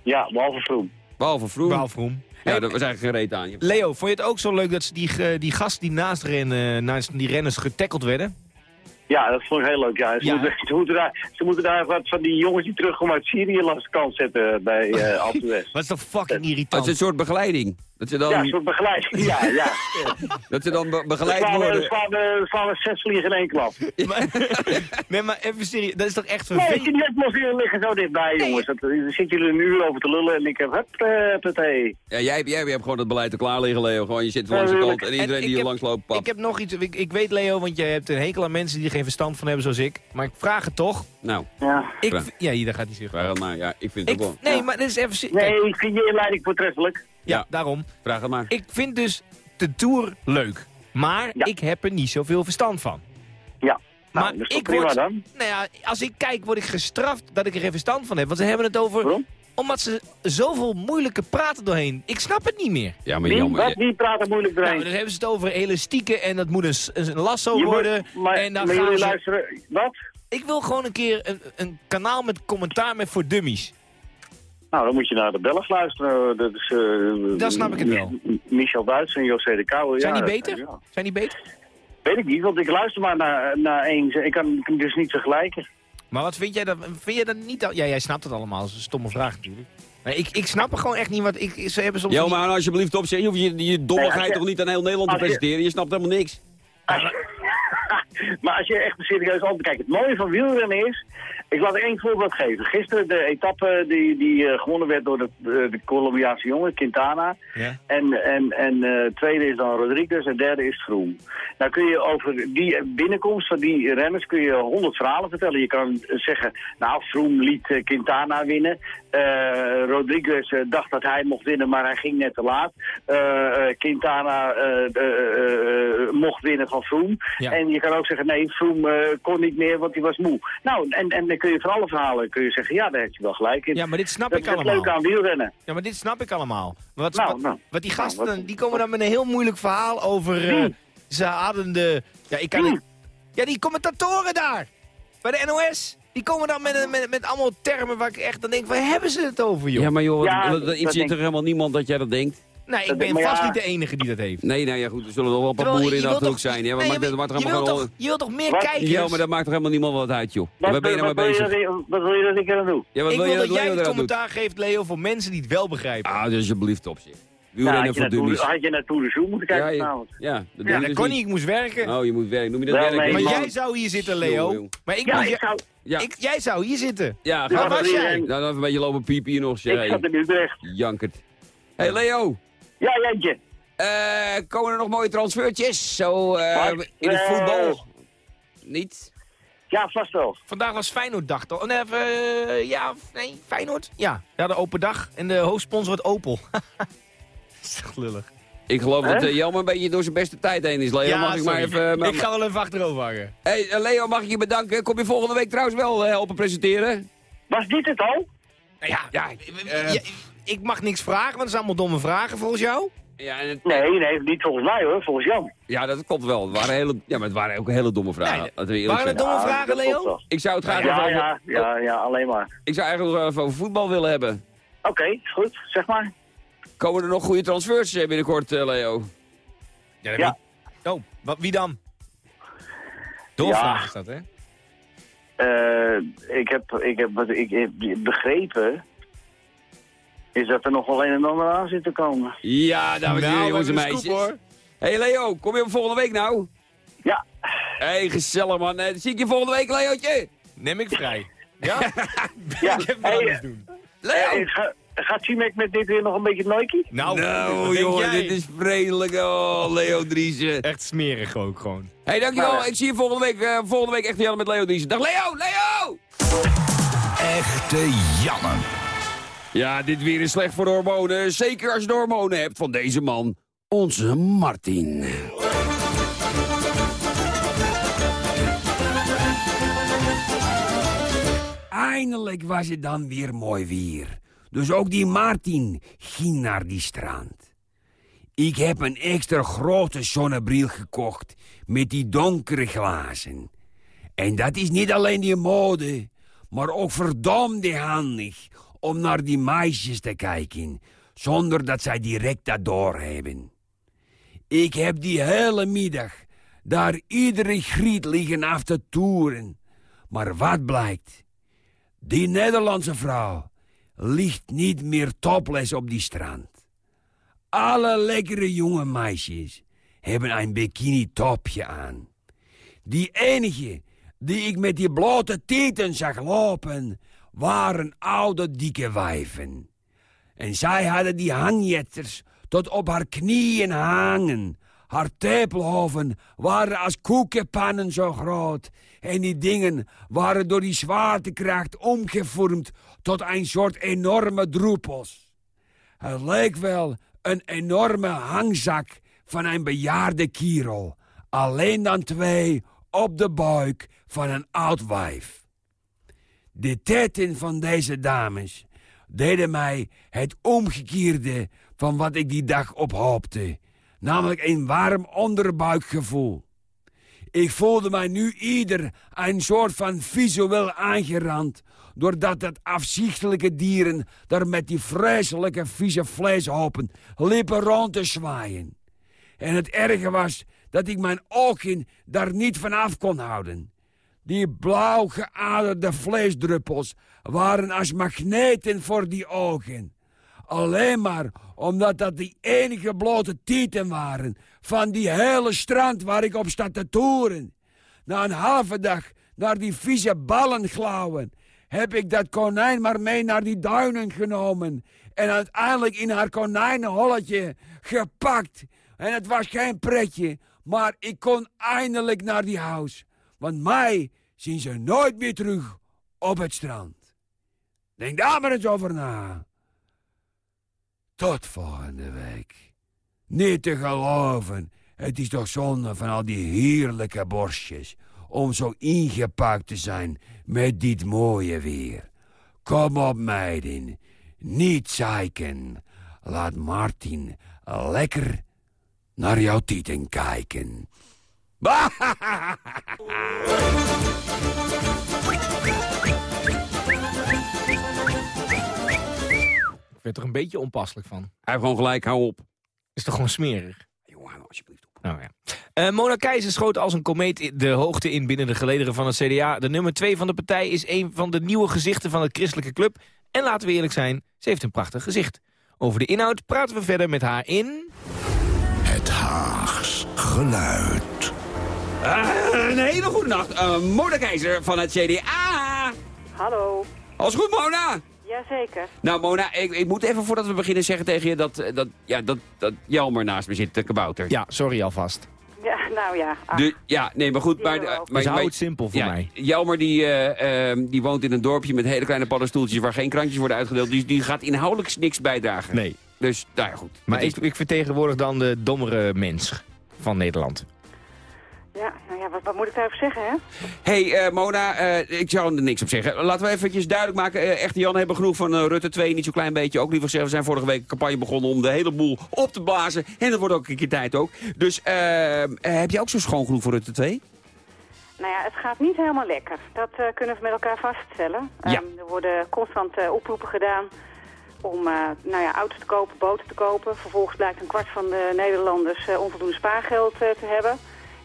Ja, behalve Vroom. Behalve Vroom. Behalve Vroom. Ja, dat was eigenlijk geen reet aan. je. Leo, vond je het ook zo leuk dat ze die, ge- die gast die naast, rennen, naast die renners getackeld werden? Ja, dat vond ik heel leuk. Ja. Ze, Ja. Moeten, ze, moeten daar, ze moeten daar wat van die jongens die terugkomen uit Syrië langs de kant zetten bij uh, Alpe West. Wat is toch fucking Dat irritant? is een soort begeleiding. Dat ze Ja, een dan, soort begeleiding. Ja, ja. dat ze dan be- We begeleid we worden. slaan, we slaan er zes vliegen in één klap. Maar- nee, maar even serieus, dat is toch echt Nee, ik vervelend? zie die atmosfeer liggen zo dichtbij, jongens. Dat, daar zitten jullie een uur over te lullen en ik heb, hup, eh, huppatee. Ja, jij, hebt- jij, jij hebt gewoon het beleid er klaar liggen, Leo. Gewoon, je zit langs de Ja, kant en En iedereen die hier langs loopt, pap. Ik heb nog iets, ik, ik weet Leo, want jij hebt een hekel aan mensen die er geen verstand van hebben zoals ik. Maar ik vraag het toch. Nou, Ja. Ik, ja, hier daar gaat hij zich. vraag het maar. Ja, ik vind het Ik, ook wel. nee, maar dit is even... Nee, ik vind je inleiding voortreffelijk. Ja, Ja. daarom. Vraag het maar. Ik vind dus de Tour leuk. Maar Ja. ik heb er niet zoveel verstand van. Ja. Nou, Maar toch ik prima word- dan. Nou ja, als ik kijk word ik gestraft dat ik er geen verstand van heb. Want ze hebben het over... Waarom? Omdat ze zoveel moeilijke praten doorheen. Ik snap het niet meer. Ja, maar jammer. wat, wie praat er moeilijk doorheen? Nou, dan hebben ze het over elastieken en dat moet een, een lasso Je moet- worden. maar, en dan maar gaan jullie ze... luisteren, wat? Ik wil gewoon een keer een, een kanaal met commentaar met voor dummies. Nou, dan moet je naar de Belg luisteren. Dat, is, eh, Dan snap ik het wel. Michel Duits en José de Kouwer. Zijn ja, die dat- beter? ja. Zijn die beter? Weet ik niet, want ik luister maar naar, naar één. Ik kan, ik kan dus niet vergelijken. Maar wat vind jij dat? Vind je dat niet? al- Ja, jij snapt het allemaal. Dat is een stomme vraag natuurlijk. Maar ik, ik snap er gewoon echt niet wat ik. Ze hebben soms. Jo, maar alsjeblieft op, zeg, je hoeft je, je dommigheid Nee, als je- toch niet aan heel Nederland te je- presenteren? Je snapt helemaal niks. maar als je echt een serieus antwoord... Kijk, het mooie van wielrennen is... Ik laat één voorbeeld geven. Gisteren de etappe die, die eh, gewonnen werd door de, de, de Colombiaanse jongen, Quintana. Ja. En, en, en eh, tweede is dan Rodriguez en derde is Froome. Nou kun je over die binnenkomst van die renners kun je honderd verhalen vertellen. Je kan zeggen, nou Froome liet eh, Quintana winnen. Eh, Rodriguez eh, dacht dat hij mocht winnen, maar hij ging net te laat. Eh, Quintana mocht winnen van Froome. Ja. En je kan ook zeggen, nee, Froome eh, kon niet meer, want hij was moe. Nou, en, en dan kun je voor alle verhalen kun je zeggen, ja, daar heb je wel gelijk in. Ja, maar dit snap dat ik is het allemaal. leuke aan wielrennen. Ja, maar dit snap ik allemaal. Maar Wat, Nou, wat, nou. wat die gasten, Nou, wat- dan- die komen dan met een heel moeilijk verhaal over... ze hadden de... Ja, ik kan niet... Ja, die commentatoren daar. Bij de NOS. Die komen dan met, een- met, met allemaal termen waar ik echt dan denk, waar hebben ze het over, joh? Ja, maar joh, Ja, dat, dat dat interesseert ik. toch helemaal niemand dat jij dat denkt? nee, ik dat- ben vast ja. niet de enige die dat heeft. Nee, nou ja, goed, er zullen nog wel een paar Terwijl, boeren in de Achterhoek toch- zijn. Ja, maar nee, maakt, maar dat maakt er je, helemaal toch, je wilt toch meer Wat? kijkers? Ja, maar dat maakt toch helemaal niemand wat uit, joh. Wat, Waar ben je nou mee wil bezig? je dat- wat wil je dat ik aan doe? Ja, wat ik wil wil je dat dat jij het eraan doet? commentaar geeft, Leo, voor mensen die het wel begrijpen. Ah, dus alsjeblieft op. Nou, Wielrennen had, je voor naar Tour, dummies. had je naar Tour de Zoom moeten kijken vanavond. ja, dat dat dus kon niet, ik moest werken. Oh, je moet werken. Noem je dat Wel, werken? maar jij zou hier zitten, Leo. Maar ik Ja, ik, zou, Ja, ik, jij zou hier zitten. ja Waar ga was jij? iedereen- Nou, dan even een beetje lopen piepen hier nog, zeg. ik zat in Utrecht. Jankert. hey, Leo. Ja, Jantje. Eh, komen er nog mooie transfertjes? Zo eh, in het Eh, voetbal? Niet? Ja, vast wel. Vandaag was Feyenoord dag, toch? Nee, even, eh, ja, nee, Feyenoord? Ja, ja, de open dag. En de hoofdsponsor het Opel. Dat is echt lullig. Ik geloof dat uh, Jelmer een beetje door zijn beste tijd heen is. Leo, mag ik maar even... maar- ik ga wel even achterover hangen. Hey, eh, Leo, mag ik je bedanken? Kom je volgende week trouwens wel eh, helpen presenteren? Was dit het al? Nou ja, Ja, eh, ja, ik mag niks vragen, want het zijn allemaal domme vragen volgens jou. Ja, en het- Nee, nee, niet volgens mij hoor, volgens Jan. ja, dat klopt wel. Het waren hele, ja, maar het waren ook hele domme vragen. Nee, laten we eerlijk waren het domme Ja, vragen, Leo? Ik zou het graag even Ja, over, ja, ja, ja, alleen maar. Ik zou eigenlijk nog wel even over voetbal willen hebben. Oké, goed, zeg maar. Komen er nog goede transfers eh, binnenkort, eh, Leo? Ja. Ja. Wie, oh, wat, wie dan? Doorvraag Ja. is dat, hè? Eh, ik, heb, ik heb wat ik heb begrepen, is dat er nog wel een en ander aan zit te komen. Ja, dames en heren, Nou, jongens en meisjes. hoor. hey, Leo, kom je op volgende week nou? Ja, hey, gezellig man. Zie ik je volgende week, Leootje? Neem ik vrij. Ja? ja. ik heb wat Hey, doen. Leo! ga- gaat Simek met dit weer nog een beetje noikie? Nou, Nou, jongen, dit is vredelijk. Oh, Leo Driessen. Echt smerig ook gewoon. hey, dankjewel. Nou. Ik zie je volgende week, eh, volgende week echt Jan met Leo Driessen. Dag Leo, Leo! Echte Janne. Ja, dit weer is slecht voor de hormonen. Zeker als je de hormonen hebt van deze man, onze Martin. Eindelijk was het dan weer mooi weer. Dus ook die Martin ging naar die strand. Ik heb een extra grote zonnebril gekocht met die donkere glazen. En dat is niet alleen die mode, maar ook verdomd handig om naar die meisjes te kijken, zonder dat zij direct dat doorhebben. Ik heb die hele middag daar iedere griet liggen af te toeren. Maar wat blijkt? Die Nederlandse vrouw ligt niet meer topless op die strand. Alle lekkere jonge meisjes hebben een bikini-topje aan. Die enige die ik met die blote tieten zag lopen, waren oude dikke wijven. En zij hadden die hangjetters tot op haar knieën hangen. Haar tepelhoven waren als koekenpannen zo groot. En die dingen waren door die zwaartekracht omgevormd tot een soort enorme droepels. Het leek wel een enorme hangzak van een bejaarde kerel. Alleen dan twee op de buik van een oud wijf. De tetten van deze dames deden mij het omgekeerde van wat ik die dag ophoopte. Namelijk een warm onderbuikgevoel. Ik voelde mij nu ieder een soort van visueel aangerand... doordat het afzichtelijke dieren daar met die vreselijke vieze vleeshopen... liepen rond te zwaaien. En het erge was dat ik mijn ogen daar niet van af kon houden. Die blauw geaderde vleesdruppels waren als magneten voor die ogen. Alleen maar omdat dat die enige blote tieten waren... van die hele strand waar ik op sta te toeren. Na een halve dag naar die vieze ballen glauwen... heb ik dat konijn maar mee naar die duinen genomen... en uiteindelijk in haar konijnenholletje gepakt. En het was geen pretje, maar ik kon eindelijk naar die huis. Want mij zien ze nooit meer terug op het strand. Denk daar maar eens over na. Tot volgende week. Niet te geloven. Het is toch zonde van al die heerlijke borstjes... om zo ingepakt te zijn met dit mooie weer. Kom op, meiden. Niet zeiken. Laat Martin lekker naar jouw tieten kijken. werd er een beetje onpasselijk van. Hij heeft gewoon gelijk, hou op. Is toch gewoon smerig? Jongen, hou nou alsjeblieft op. Nou ja. Eh, Mona Keizer schoot als een komeet de hoogte in binnen de gelederen van het CDA. De nummer 2 van de partij is een van de nieuwe gezichten van het christelijke club. En laten we eerlijk zijn, ze heeft een prachtig gezicht. Over de inhoud praten we verder met haar in... Het Haags geluid. Eh, een hele goede nacht. Uh, Mona Keizer van het CDA. Hallo. Alles goed, Mona? Jazeker. Nou, Mona, ik, ik moet even voordat we beginnen zeggen tegen je dat, eh, dat, ja, dat, dat Jelmer naast me zit, de kabouter. Ja, sorry alvast. Ja, nou ja. ach, De, ja, nee, maar goed. Maar, eh, maar, Dus hou maar- het simpel voor ja, mij. Jelmer die, eh, ehm, die woont in een dorpje met hele kleine paddenstoeltjes... waar geen krantjes worden uitgedeeld. Dus die gaat inhoudelijk niks bijdragen. Nee. Dus, nou ja, goed. Maar is- ik, ik vertegenwoordig dan de dommere mens van Nederland. Ja, nou ja, wat, wat moet ik daarover zeggen, hè? hey, eh, Mona, eh, ik zou er niks op zeggen. Laten we eventjes duidelijk maken. eh, echte Jan hebben genoeg van Rutte 2. Niet zo'n klein beetje ook. Liever zeggen, we zijn vorige week een campagne begonnen om de hele boel op te blazen. En dat wordt ook een keer tijd ook. Dus heb je ook zo schoon genoeg voor Rutte 2? Nou ja, het gaat niet helemaal lekker. Dat kunnen we met elkaar vaststellen. Ja. Ehm, er worden constant oproepen gedaan om eh, nou ja, auto's te kopen, boten te kopen. Vervolgens blijkt een kwart van de Nederlanders onvoldoende spaargeld te hebben.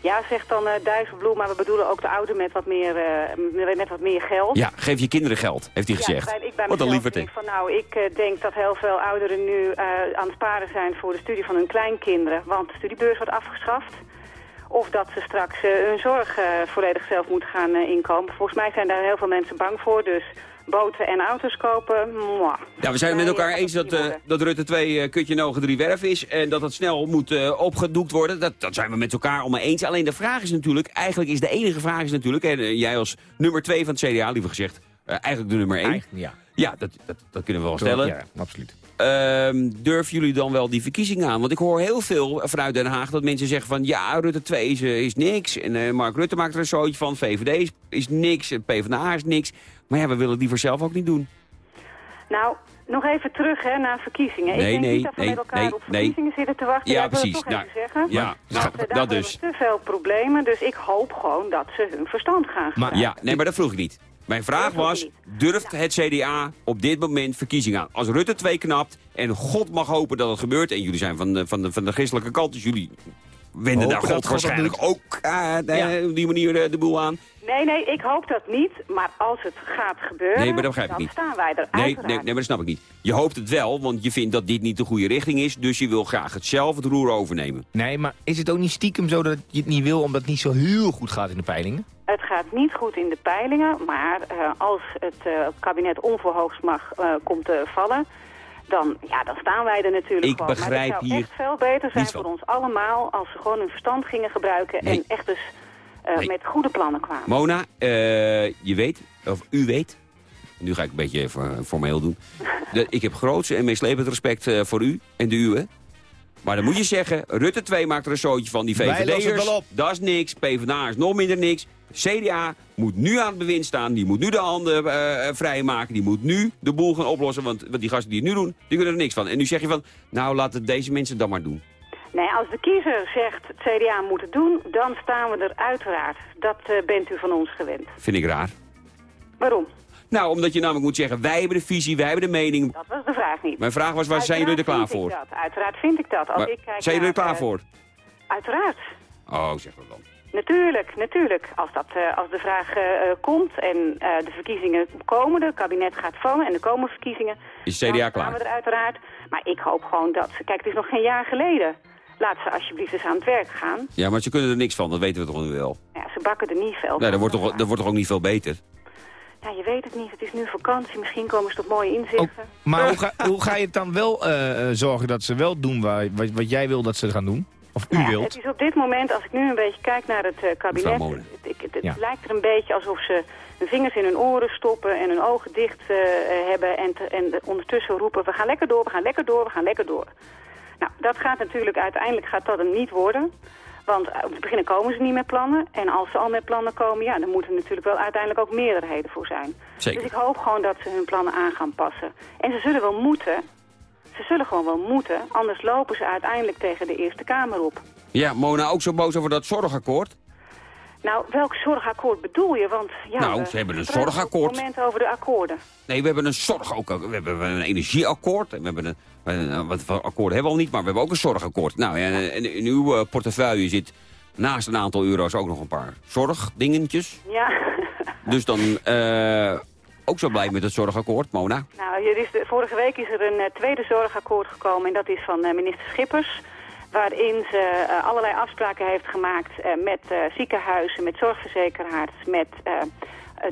Ja, zegt dan uh, Dijsselbloem, maar we bedoelen ook de ouderen met wat meer, eh, met wat meer geld. Ja, geef je kinderen geld, heeft hij gezegd. Bij, ik bij Wat een lieverd. van nou, ik eh, denk dat heel veel ouderen nu aan het sparen zijn voor de studie van hun kleinkinderen. Want de studiebeurs wordt afgeschaft. Of dat ze straks hun zorg volledig zelf moeten gaan inkomen. Volgens mij zijn daar heel veel mensen bang voor. Dus boten en auto's kopen, mwah. Ja, we zijn het met elkaar dat eens dat, eh, dat Rutte 2 eh, kutje nogen drie werf is. En dat het snel moet eh, opgedoekt worden. Dat, dat zijn we met elkaar allemaal eens. Alleen de vraag is natuurlijk, eigenlijk is de enige vraag is natuurlijk... En jij als nummer 2 van het CDA, liever gezegd, eh, eigenlijk de nummer 1. Eigenlijk, ja. Ja, dat, dat, dat kunnen we wel stellen. Ja, absoluut. Ehm, durven jullie dan wel die verkiezingen aan? Want ik hoor heel veel vanuit Den Haag dat mensen zeggen van... ja, Rutte 2 is, is niks. En eh, Mark Rutte maakt er een zootje van. VVD is, is niks. En PvdA is niks. Maar ja, we willen het liever zelf ook niet doen. Nou, nog even terug hè, naar verkiezingen. Nee, ik denk nee, niet dat we nee, met elkaar nee, op verkiezingen zitten te wachten. Ja, precies. toch Nou, even zeggen. ja, nou, eh, daar dat dus. te veel problemen, dus ik hoop gewoon dat ze hun verstand gaan gebruiken. Ja, nee, maar dat vroeg ik niet. Mijn vraag was, durft het CDA op dit moment verkiezingen aan? Als Rutte 2 knapt, en God mag hopen dat het gebeurt... en jullie zijn van de, van de, van de christelijke kant, dus jullie Hopen daar God waarschijnlijk ook eh, de- Ja. op die manier eh, de boel aan. Nee, nee, ik hoop dat niet. Maar als het gaat gebeuren, Nee, maar dat begrijp ik dan niet. staan wij er Nee, uiteraard. nee, nee, maar dat snap ik niet. Je hoopt het wel, want je vindt dat dit niet de goede richting is... dus je wil graag het zelf het roer overnemen. Nee, maar is het ook niet stiekem zo dat je het niet wil... omdat het niet zo heel goed gaat in de peilingen? Het gaat niet goed in de peilingen, maar eh, als het eh, kabinet onverhoogst mag, eh, komt te vallen... Dan, ja, dan staan wij er natuurlijk Ik gewoon. begrijp maar het zou hier echt veel beter zijn voor ons allemaal... als ze gewoon hun verstand gingen gebruiken Nee. en echt dus eh, Nee. met goede plannen kwamen. Mona, eh, je weet, of u weet... Nu ga ik een beetje even formeel doen. Ik heb grootste en meeslepend respect eh, voor u en de uwe. Maar dan moet je zeggen, Rutte 2 maakt er een zootje van. Die VVD'ers, dat is niks. PvdA is nog minder niks. CDA moet nu aan het bewind staan. Die moet nu de handen eh, vrijmaken. Die moet nu de boel gaan oplossen. Want, want die gasten die het nu doen, die kunnen er niks van. En nu zeg je van, nou laten deze mensen dat maar doen. Nee, als de kiezer zegt het CDA moet het doen, dan staan we er uiteraard. Dat eh, bent u van ons gewend. Vind ik raar. Waarom? Nou, omdat je namelijk moet zeggen, wij hebben de visie, wij hebben de mening. Dat was de vraag niet. Mijn vraag was, waar zijn jullie er klaar voor? dat. Uiteraard vind ik dat. Als Maar ik kijk zijn jullie er klaar eh, voor? Uiteraard. Oh, zeg dat dan. Natuurlijk, natuurlijk. Als, dat, eh, als de vraag eh, komt en de verkiezingen komen, het kabinet gaat vallen en er komen verkiezingen, Is CDA dan klaar? we er uiteraard. Maar ik hoop gewoon dat ze... Kijk, het is nog geen jaar geleden. Laat ze alsjeblieft eens aan het werk gaan. Ja, maar ze kunnen er niks van, dat weten we toch nu wel. Ja, ze bakken er niet veel Nee, dat wordt toch, dat wordt toch ook niet veel beter? Ja, je weet het niet. Het is nu vakantie. Misschien komen ze tot mooie inzichten. Oh, maar hoe ga, hoe ga je het dan wel eh, eh, zorgen dat ze wel doen waar, wat, wat jij wil dat ze gaan doen? Of u Nou ja, wilt? Het is op dit moment, als ik nu een beetje kijk naar het eh, kabinet... Het, het- het Ja. lijkt er een beetje alsof ze hun vingers in hun oren stoppen... en hun ogen dicht hebben en, te- en de- ondertussen roepen... we gaan lekker door, we gaan lekker door, we gaan lekker door. Nou, dat gaat natuurlijk uiteindelijk gaat dat hem niet worden... Want eh, op het begin komen ze niet met plannen. En als ze al met plannen komen, ja, dan moeten er natuurlijk wel uiteindelijk ook meerderheden voor zijn. Zeker. Dus ik hoop gewoon dat ze hun plannen aan gaan passen. En ze zullen wel moeten. Ze zullen gewoon wel moeten. Anders lopen ze uiteindelijk tegen de Eerste Kamer op. Ja, Mona ook zo boos over dat zorgakkoord? Nou, welk zorgakkoord bedoel je? Want ja, Nou, we hebben een zorgakkoord. Op het moment over de akkoorden. Nee, we hebben een zorg ook. We hebben een energieakkoord. En we hebben een, wat voor akkoorden hebben we al niet, maar we hebben ook een zorgakkoord. Nou, en in uw eh, portefeuille zit naast een aantal euro's ook nog een paar zorgdingetjes. Ja. Dus dan eh, ook zo blij met het zorgakkoord, Mona. nou, hier is de, vorige week is er een eh, tweede zorgakkoord gekomen. En dat is van minister Schippers. Waarin ze eh, allerlei afspraken heeft gemaakt eh, met eh, ziekenhuizen, met zorgverzekeraars, met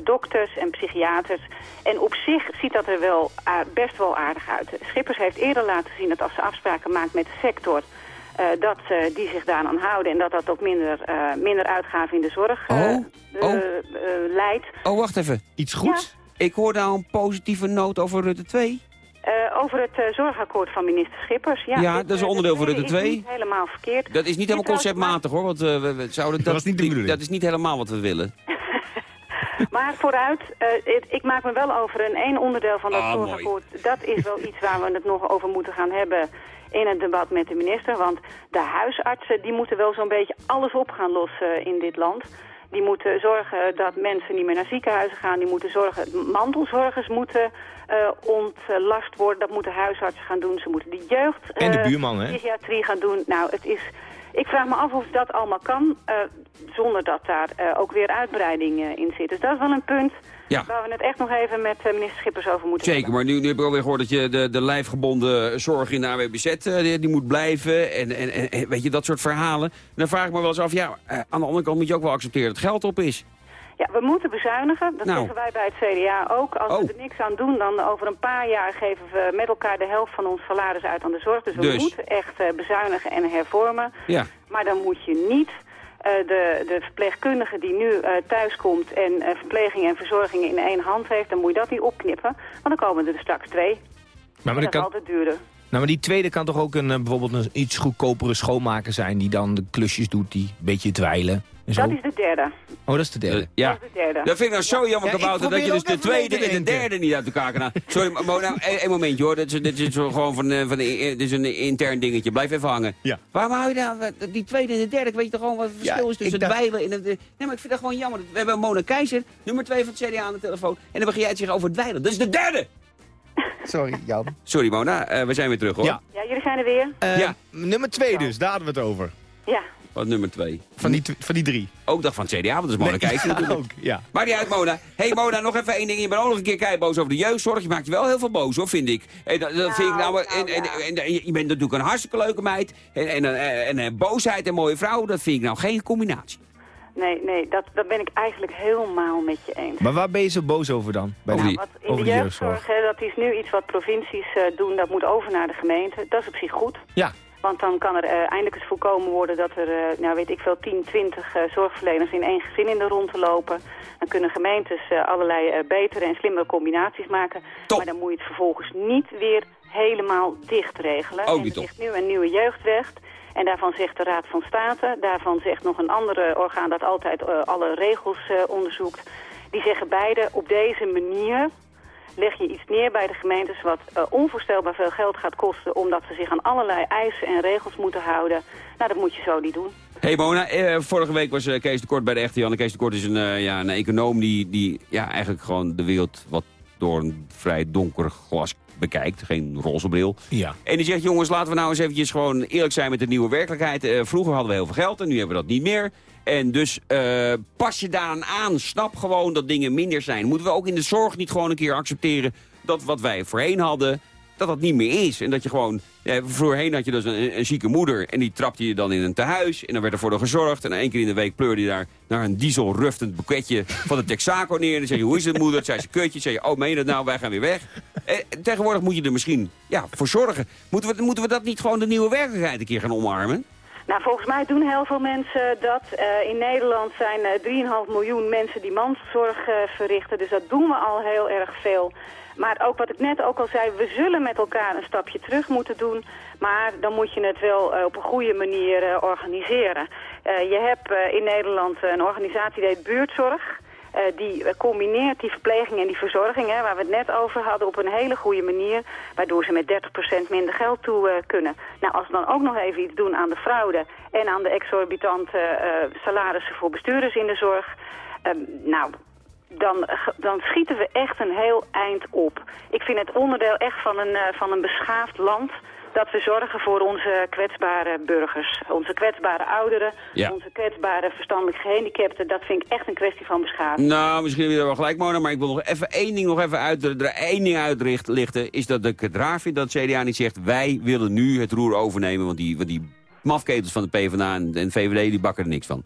dokters en psychiaters. En op zich ziet dat er wel best wel aardig uit. Schippers heeft eerder laten zien dat als ze afspraken maakt met de sector... eh, dat eh, die zich daaraan houden en dat dat ook minder, eh, minder uitgaven in de zorg eh, Oh, eh, oh. leidt. Oh, wacht even. Iets goeds? Ik hoor nou een positieve noot over Rutte 2. Eh, over het eh, zorgakkoord van minister Schippers. Ja, Ja, dit, dat is eh, onderdeel de van Rutte tweede is 2. niet helemaal verkeerd. Dat is niet helemaal conceptmatig hoor, want eh, we, we zouden dat, was niet de die- bedoeling. dat is niet helemaal wat we willen. Maar vooruit, eh, ik maak me wel over een één onderdeel van dat Ah, mooi. zorgakkoord. Dat is wel iets waar we het nog over moeten gaan hebben in het debat met de minister. Want de huisartsen die moeten wel zo'n beetje alles op gaan lossen in dit land. Die moeten zorgen dat mensen niet meer naar ziekenhuizen gaan. Die moeten zorgen, mantelzorgers moeten eh, ontlast worden. Dat moeten huisartsen gaan doen. Ze moeten de jeugd... En de eh, buurman, hè? psychiatrie gaan doen. Nou, het is... Ik vraag me af of dat allemaal kan, eh, zonder dat daar eh, ook weer uitbreiding in zit. Dus dat is wel een punt Ja. waar we het echt nog even met minister Schippers over moeten Zeker, hebben. maar nu, nu heb ik alweer gehoord dat je de, de lijfgebonden zorg in de AWBZ, eh, die, die moet blijven. En, en, en- weet je, dat soort verhalen. En dan vraag ik me wel eens af, ja, aan de andere kant moet je ook wel accepteren dat het geld op is. Ja, we moeten bezuinigen. Dat Nou. zeggen wij bij het CDA ook. Als Oh. we er niks aan doen, dan over een paar jaar geven we met elkaar de helft van ons salaris uit aan de zorg. Dus we Dus. moeten echt eh, bezuinigen en hervormen. Ja. Maar dan moet je niet eh, de, de verpleegkundige die nu eh thuiskomt en eh, verpleging en verzorging in één hand heeft, dan moet je dat niet opknippen. Want dan komen er straks twee. Maar, maar, dat dat is kan, altijd duurder. Nou, maar die tweede kan toch ook een, eh, bijvoorbeeld een iets goedkopere schoonmaker zijn... die dan de klusjes doet, die een beetje dwijlen en zo? Dat is de derde. Oh, dat is de derde. Eh, ja. Dat is de derde. Dat vind ik nou zo jammer, Ja, Kabouter, dat je dus de tweede en de derde niet uit elkaar kan halen. Sorry, Mona, één één momentje hoor. Dit is, dit is gewoon van, eh, van de, dit is een intern dingetje. Blijf even hangen. Ja. Waarom hou je nou die tweede en de derde? Ik weet toch gewoon wat het verschil Ja, is tussen dweilen en het... Nee, maar ik vind dat gewoon jammer. We hebben Mona Keizer, nummer twee van het CDA aan de telefoon. En dan begin jij het zeggen over het dweilen. Dat is de derde! Sorry, Jan. Sorry Mona, eh, we zijn weer terug hoor. Ja. Ja, jullie zijn er weer? Eh, Ja. Nummer twee dus, daar hadden we het over. Ja. Wat nummer twee? Van die, van die drie. Ook dag van het CDA, want dat is Mona Keizer natuurlijk. ook, ja. Maar niet uit, Mona. hey, Mona, nog even één ding. Je bent ook nog een keer keiboos over de jeugdzorg. Je maakt je wel heel veel boos, hoor, vind ik. Hey, dat, dat vind ik nou... Nou, En, en, en, en je bent natuurlijk een hartstikke leuke meid. En, en, en, en, en boosheid en mooie vrouw, dat vind ik nou geen combinatie. Nee, nee, dat, dat ben ik eigenlijk helemaal met je eens. Maar waar ben je zo boos over dan? Bij die- Wat in over de de jeugdzorg, hè, dat is nu iets wat provincies eh, doen, dat moet over naar de gemeente. Dat is op zich goed. Ja. Want dan kan er eh, eindelijk eens voorkomen worden dat er, eh, nou weet ik veel, 10, 20 eh, zorgverleners in één gezin in de rond lopen. Dan kunnen gemeentes eh, allerlei eh, betere en slimmere combinaties maken. Top. Maar dan moet je het vervolgens niet weer helemaal dicht regelen. Ook en er ligt nu een nieuwe jeugdwet. En daarvan zegt de Raad van State, daarvan zegt nog een ander orgaan dat altijd eh, alle regels eh, onderzoekt. Die zeggen beide op deze manier leg je iets neer bij de gemeentes wat eh, onvoorstelbaar veel geld gaat kosten... omdat ze zich aan allerlei eisen en regels moeten houden. Nou, dat moet je zo niet doen. Hey Mona, vorige week was Kees de Kort bij de echte Janne. Kees de Kort is een, ja, een econoom die, die ja, eigenlijk gewoon de wereld wat door een vrij donker glas bekijkt. Geen roze bril. Ja. En die zegt, jongens, laten we nou eens eventjes gewoon eerlijk zijn met de nieuwe werkelijkheid. Eh, vroeger hadden we heel veel geld en nu hebben we dat niet meer. En dus eh, pas je daaraan aan. Snap gewoon dat dingen minder zijn. Moeten we ook in de zorg niet gewoon een keer accepteren... dat wat wij voorheen hadden, dat dat niet meer is. En dat je gewoon... Ja, voorheen had je dus een, zieke moeder en die trapte je dan in een tehuis. En dan werd er voor haar gezorgd. En één keer in de week pleurde je daar naar een dieselruftend boeketje van de Texaco neer. En dan zeg je, hoe is het moeder? Zei ze, kutje. zei je, oh meen je dat nou? Wij gaan weer weg. Eh, tegenwoordig moet je er misschien ja, voor zorgen. Moeten we, moeten we dat niet gewoon de nieuwe werkelijkheid een keer gaan omarmen? Nou, volgens mij doen heel veel mensen dat. Eh, in Nederland zijn eh 3,5 miljoen mensen die mantelzorg verrichten. Dus dat doen we al heel erg veel. Maar ook wat ik net ook al zei, we zullen met elkaar een stapje terug moeten doen. Maar dan moet je het wel eh, op een goede manier eh, organiseren. Eh, je hebt in Nederland een organisatie die heet Buurtzorg. Die combineert die verpleging en die verzorging, hè, waar we het net over hadden, op een hele goede manier. Waardoor ze met 30% minder geld toe kunnen. Nou, als we dan ook nog even iets doen aan de fraude en aan de exorbitante salarissen voor bestuurders in de zorg. ehm, nou, dan, dan schieten we echt een heel eind op. Ik vind het onderdeel echt van een, eh, van een beschaafd land dat we zorgen voor onze kwetsbare burgers. Onze kwetsbare ouderen, Ja. onze kwetsbare verstandelijk gehandicapten. Dat vind ik echt een kwestie van beschaving. Nou, misschien heb je wel gelijk, Mona. Maar ik wil nog even één ding nog even uit, er één ding uitlichten. Is dat ik het raar vind dat CDA niet zegt... wij willen nu het roer overnemen. Want die, want die mafketels van de PvdA en, en VVD die bakken er niks van.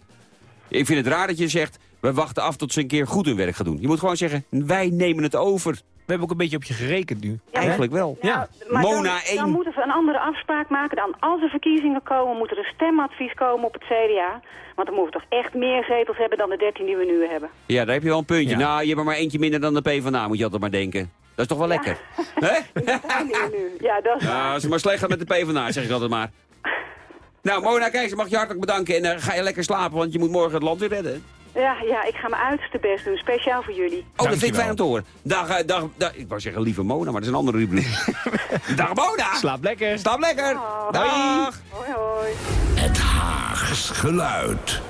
Ik vind het raar dat je zegt... we wachten af tot ze een keer goed hun werk gaan doen. Je moet gewoon zeggen, wij nemen het over. We hebben ook een beetje op je gerekend nu. Eigenlijk wel. Ja. Maar Mona dan, 1. dan moeten we een andere afspraak maken. Dan als er verkiezingen komen, moet er een stemadvies komen op het CDA. Want dan moeten we toch echt meer zetels hebben dan de 13 die we nu hebben. Ja, daar heb je wel een puntje. Ja. Nou, je hebt er maar eentje minder dan de PvdA, moet je altijd maar denken. Dat is toch wel lekker? Hè? Nu. Ja, dat is. Ja, als het maar slecht gaat met de PvdA, zeg ik altijd maar. Nou, Mona Kees, mag je hartelijk bedanken. En dan ga je lekker slapen, want je moet morgen het land weer redden. Ja, ja, ik ga mijn uiterste best doen. Speciaal voor jullie. Oh, dat vind ik fijn om te horen. Dag, eh, dag, dag, ik wou zeggen lieve Mona, maar dat is een andere rubriek. dag Mona! Slaap lekker. Slaap lekker! Dag. Dag! Hoi, hoi. Het Haags geluid.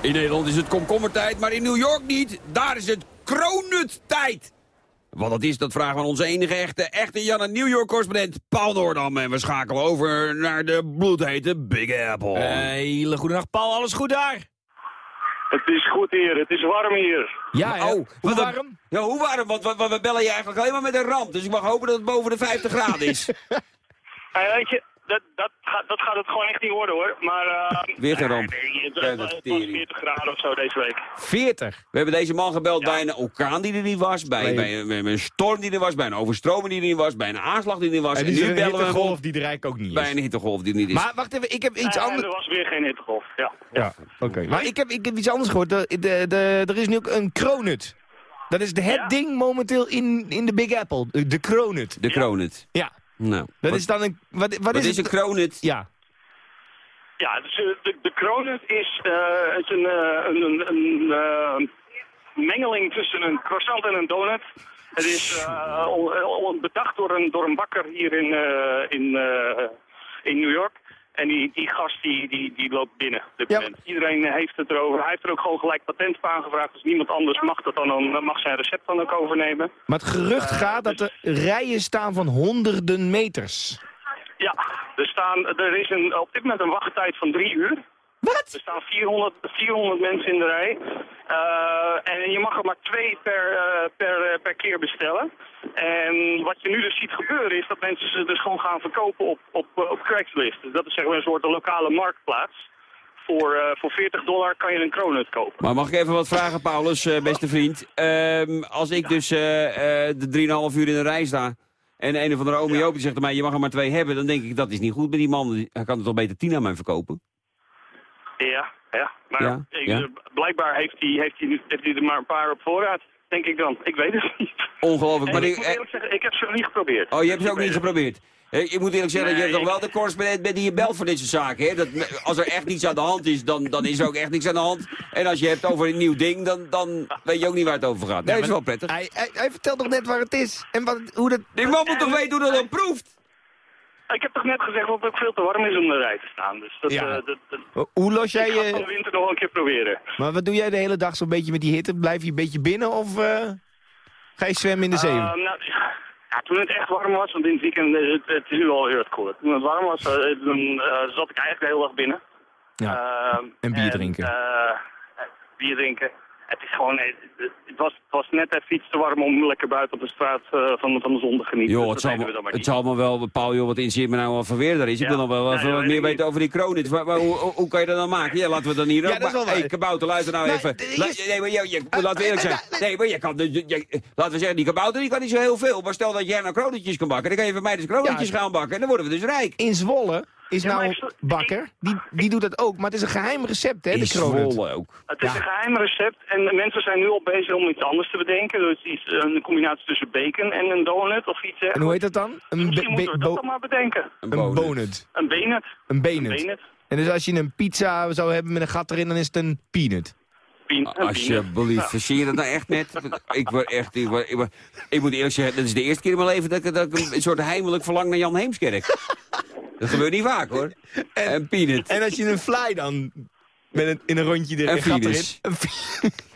In Nederland is het komkommertijd, maar in New York niet. Daar is het kroonuttijd. Wat dat is, dat vragen we aan onze enige echte, echte Janne New York correspondent Paul Noordam. En we schakelen over naar de bloedhete Big Apple. Hele goede nacht, Paul. Alles goed daar? Het is goed hier, het is warm hier. Ja, hè? Oh, Hoe warm? Ja, hoe warm? Want we, we bellen je eigenlijk alleen maar met een ramp. Dus ik mag hopen dat het boven de 50 graden is. Hey, weet je, dat, dat, gaat, dat gaat het gewoon echt niet worden hoor. Maar, eh, Weer geen ramp. nee, het, Ja, het, dat het tering. was 40 graden of zo deze week. 40. We hebben deze man gebeld bij een orkaan die er niet was. Bij, Nee. bij, een- bij een storm die er was. Bij een overstroming die er niet was. Bij een aanslag die er niet was. En En, nu een bellen we hittegolf op die er eigenlijk ook niet bij is. een hittegolf die er niet is. Maar wacht even, ik heb iets anders... er was weer geen hittegolf, ja. Ja, oké. Maar ik heb, ik heb iets anders gehoord. De, de, de, er is nu ook een kronut. Dat is de, het Ja? ding momenteel in, in de Big Apple. De, de kronut. de kronut. Ja. Nou, Dat wat, is dan een... Wat, wat, wat is, een kronut? Ja. Ja, dus, de, de kronut is, eh, is een, een, een, een eh, mengeling tussen een croissant en een donut. Het is eh, al bedacht door een, door een bakker hier in, eh, in, eh, in New York. En die, die gast die, die, die loopt binnen op dit Ja. moment. Iedereen heeft het erover. Hij heeft er ook gewoon gelijk patent voor aangevraagd. Dus niemand anders mag dat dan, dan mag zijn recept dan ook overnemen. Maar het gerucht gaat dat er rijen staan van honderden meters. Ja, er, staan, er is een, op dit moment een wachttijd van drie uur. Wat? Er staan 400, 400 mensen in de rij. Eh, en je mag er maar twee per, eh, per, eh, per keer bestellen. En wat je nu dus ziet gebeuren is dat mensen ze dus gewoon gaan verkopen op, op, op Craigslist. Dat is zeg maar een soort lokale marktplaats. Voor, voor 40 dollar kan je een kronut kopen. Maar mag ik even wat vragen, Paulus, beste vriend? Ehm, als ik dus de 3,5 uur in de rij sta... en een of andere ome die zegt tegen mij... je mag er maar twee hebben, dan denk ik dat is niet goed met die man. Hij kan het toch beter tien aan mij verkopen? Ja, ja. Maar Ja, ik- ja. blijkbaar heeft hij, heeft, hij, nu- heeft hij er maar een paar op voorraad. Denk ik dan. Ik weet het niet. Ongelooflijk. Maar ik ik, moet eerlijk zeggen, ik heb ze nog niet geprobeerd. oh, je hebt ze ook niet geprobeerd? Ik moet eerlijk zeggen, Nee, je hebt toch wel de correspondent bent die je belt voor dit soort zaken. Hè? Dat, als er echt niets aan de hand is, dan, dan is er ook echt niks aan de hand. En als je hebt over een nieuw ding, dan, dan weet je ook niet waar het over gaat. Nee, dat is wel prettig. Hij, hij, hij vertelt toch net waar het is. En wat, hoe dat... Die man moet toch weten hoe dat dan proeft? Ik heb toch net gezegd dat het ook veel te warm is om de rij te staan. Dus dat, Ja. eh, dat, dat, Hoe los jij ik ga je... de winter nog wel een keer proberen. Maar wat doe jij de hele dag zo'n beetje met die hitte? Blijf je een beetje binnen of eh, ga je zwemmen in de zee? Eh, nou, ja, toen het echt warm was, want in het weekend eh, het, het is nu al heel erg koud. Toen het warm was, eh, zat ik eigenlijk de hele dag binnen. Ja. Ehm, En bier drinken. eh, bier drinken. Het is gewoon, eh, het, was, het was net even iets te warm om lekker buiten op de straat eh, van, van de zon te genieten. Joh, het zal, we het zal me wel, Paul, joh, wat in me nou al verweer daar is. Ik Ja. wil nog wel even wat meer weten over die kroon. Maar, maar hoe, hoe, hoe kan je dat dan maken? Ja, laten we dan hier Ja, ook hey, kabouter, luister nou Nee, even. is- nee, maar je, je, laten we eerlijk zijn. Nee, maar je kan, je, laten we zeggen, die kabouter die kan niet zo heel veel. Maar stel dat jij nou kronetjes kan bakken, dan kan je van mij dus kronetjes gaan bakken. En dan worden we dus rijk. In Zwolle is nou ik- bakker, die, die doet dat ook. Maar het is een geheim recept, hè, de. Zwolle ook. Het is Ja. een geheim recept en de mensen zijn nu al bezig om iets anders te bedenken. Dus iets, een combinatie tussen bacon en een donut of iets En hoe heet dat dan? Een, Misschien moeten we dat dan maar bedenken. Een bonut. Een benet. Een benet. En dus als je een pizza zou hebben met een gat erin, dan is het een peanut. Alsjeblieft, zie je dat nou echt net? Ik, word echt, ik, word- ik, word- ik moet eerlijk zeggen, dat is de eerste keer in mijn leven dat ik, dat ik een soort heimelijk verlang naar Jan Heemskerk. Dat gebeurt niet vaak hoor. En Peanut. En als je een fly dan met een, in een rondje erin, Een erin.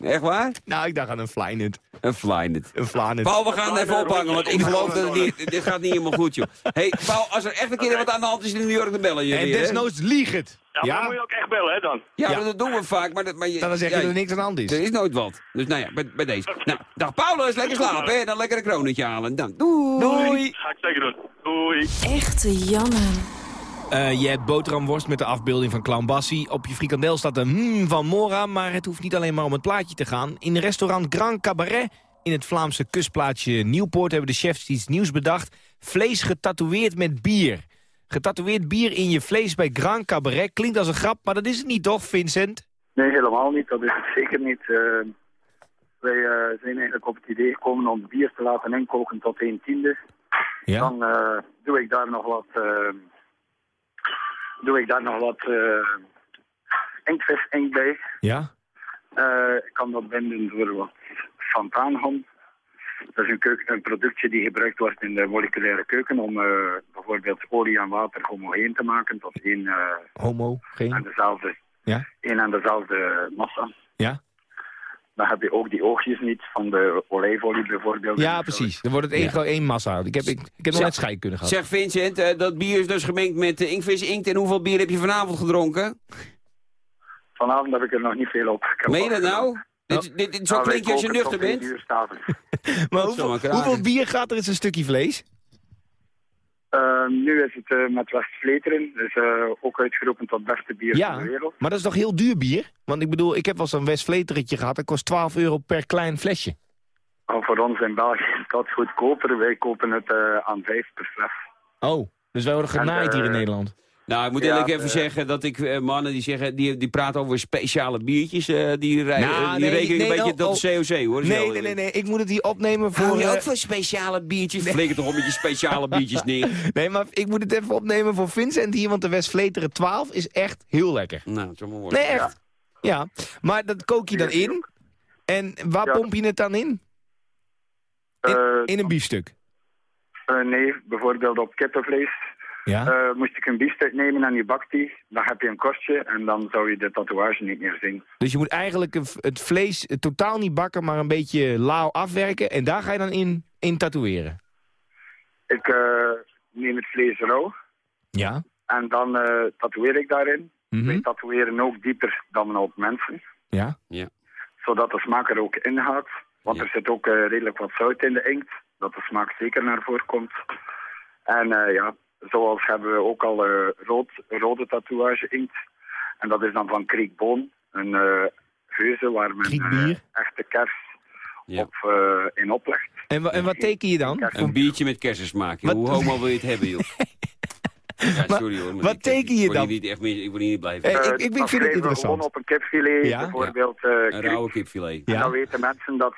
Echt waar? nou, ik dacht aan een flynut. Een flynut. Een flanut. Paul, we gaan even ophangen, want ik geloof dat het niet, dit gaat niet helemaal goed, joh. hey, Paul, als er echt een keer wat aan de hand is in New York, dan bellen je En desnoods lieg het. Ja, maar dan Ja, moet je ook echt bellen, hè, dan. Ja, dat doen we vaak, maar, dat, maar je, dan zeg je ja, dat er niks aan de hand is. Er is nooit wat. Dus nou ja, bij, bij deze. Nou, dag Paulus, lekker slapen, hè? Dan lekker een kronetje halen. Dan, doei. Doei! Ga ik zeker doen. Doei. Echte Janne. Eh, je hebt boterhamworst met de afbeelding van Clown Bassie. Op je frikandel staat een hmm van Mora, maar het hoeft niet alleen maar om het plaatje te gaan. In restaurant Grand Cabaret in het Vlaamse kustplaatsje Nieuwpoort hebben de chefs iets nieuws bedacht. Vlees getatoeëerd met bier. Getatoeëerd bier in je vlees bij Grand Cabaret klinkt als een grap, maar dat is het niet toch, Vincent? Nee, helemaal niet. Dat is het zeker niet. Eh, wij eh, zijn eigenlijk op het idee gekomen om bier te laten inkoken tot 1 tiende. Ja. Dan eh, doe ik daar nog wat, doe ik daar nog wat inktvis inkt bij. Ja? Ik kan dat binden door wat fontaanham. Dat is een, keuken, een productje die gebruikt wordt in de moleculaire keuken om eh, bijvoorbeeld olie en water homogeen te maken tot één eh, Homo? en Geen? dezelfde, Ja? één en dezelfde massa. Ja? Dan heb je ook die oogjes niet van de olijfolie bijvoorbeeld. Ja, precies. Dan wordt het één, gewoon één massa. Ik heb, ik, ik heb nog net scheikunde gehad. Zeg Vincent, eh, dat bier is dus gemengd met uh, inktvis inkt. En hoeveel bier heb je vanavond gedronken? Vanavond heb ik er nog niet veel op. Meen je dat nou? Gedaan. Dit, dit, dit, zo Nou, klink je als je nuchter bent. Maar hoeveel, bier gaat er in zo'n stukje vlees? Eh, nu is het eh, met West Vleteren, dus eh, ook uitgeroepen tot beste bier Ja, van de wereld. maar dat is toch heel duur bier? Want ik bedoel, ik heb wel zo'n Westvleteretje gehad. Dat kost 12 euro per klein flesje. Maar voor ons in België is dat goedkoper. Wij kopen het eh, aan 5 per fles. Oh, dus wij worden genaaid En, hier in Nederland. Nou, ik moet Ja, eerlijk even eh, zeggen dat ik eh, mannen die zeggen, die, die praten over speciale biertjes, eh, die, rij, Nou, die nee, rekenen nee, een beetje oh, tot de COC hoor. Nee, nee, nee, nee. Ik moet het hier opnemen voor... Hou je ook van speciale biertjes? Flikker toch op met je speciale biertjes neer. Nee, maar ik moet het even opnemen voor Vincent hier, want de Westvleteren 12 is echt heel lekker. Nou, het is allemaal mooi. Nee, echt. Ja, maar dat kook je dan in. En waar Ja. pomp je het dan in? In, in een biefstuk. eh, nee, bijvoorbeeld op kippenvlees. Ja? Eh, moest ik een biefstuk nemen en je bakt die, dan heb je een kostje en dan zou je de tatoeage niet meer zien. Dus je moet eigenlijk het vlees eh, totaal niet bakken, maar een beetje lauw afwerken. En daar ga je dan in, in tatoeëren. Ik eh, neem het vlees rauw Ja. en dan eh tatoeëer ik daarin. Mhm. Wij tatoeëren ook dieper dan op mensen, Ja. zodat de smaak er ook in gaat. Want Ja. er zit ook eh, redelijk wat zout in de inkt, dat de smaak zeker naar voren komt. En eh, ja, zoals hebben we ook al eh, rood, rode tatoeage inkt. En dat is dan van Kriekboon, een eh geuze waar men eh, echte kers Ja. op, eh, in oplegt. En, wa- en wat teken je dan? Een biertje met kersensmaak. Hoe homo wil je het hebben, joh? Ja, Maar sorry hoor. wat ik- teken je dan? Niet echt meer, ik word hier niet blijven. Ik, ik, vind het interessant. Gewoon op een kipfilet, Ja? bijvoorbeeld eh Een kriek. rauwe kipfilet. Ja. En dan weten mensen dat,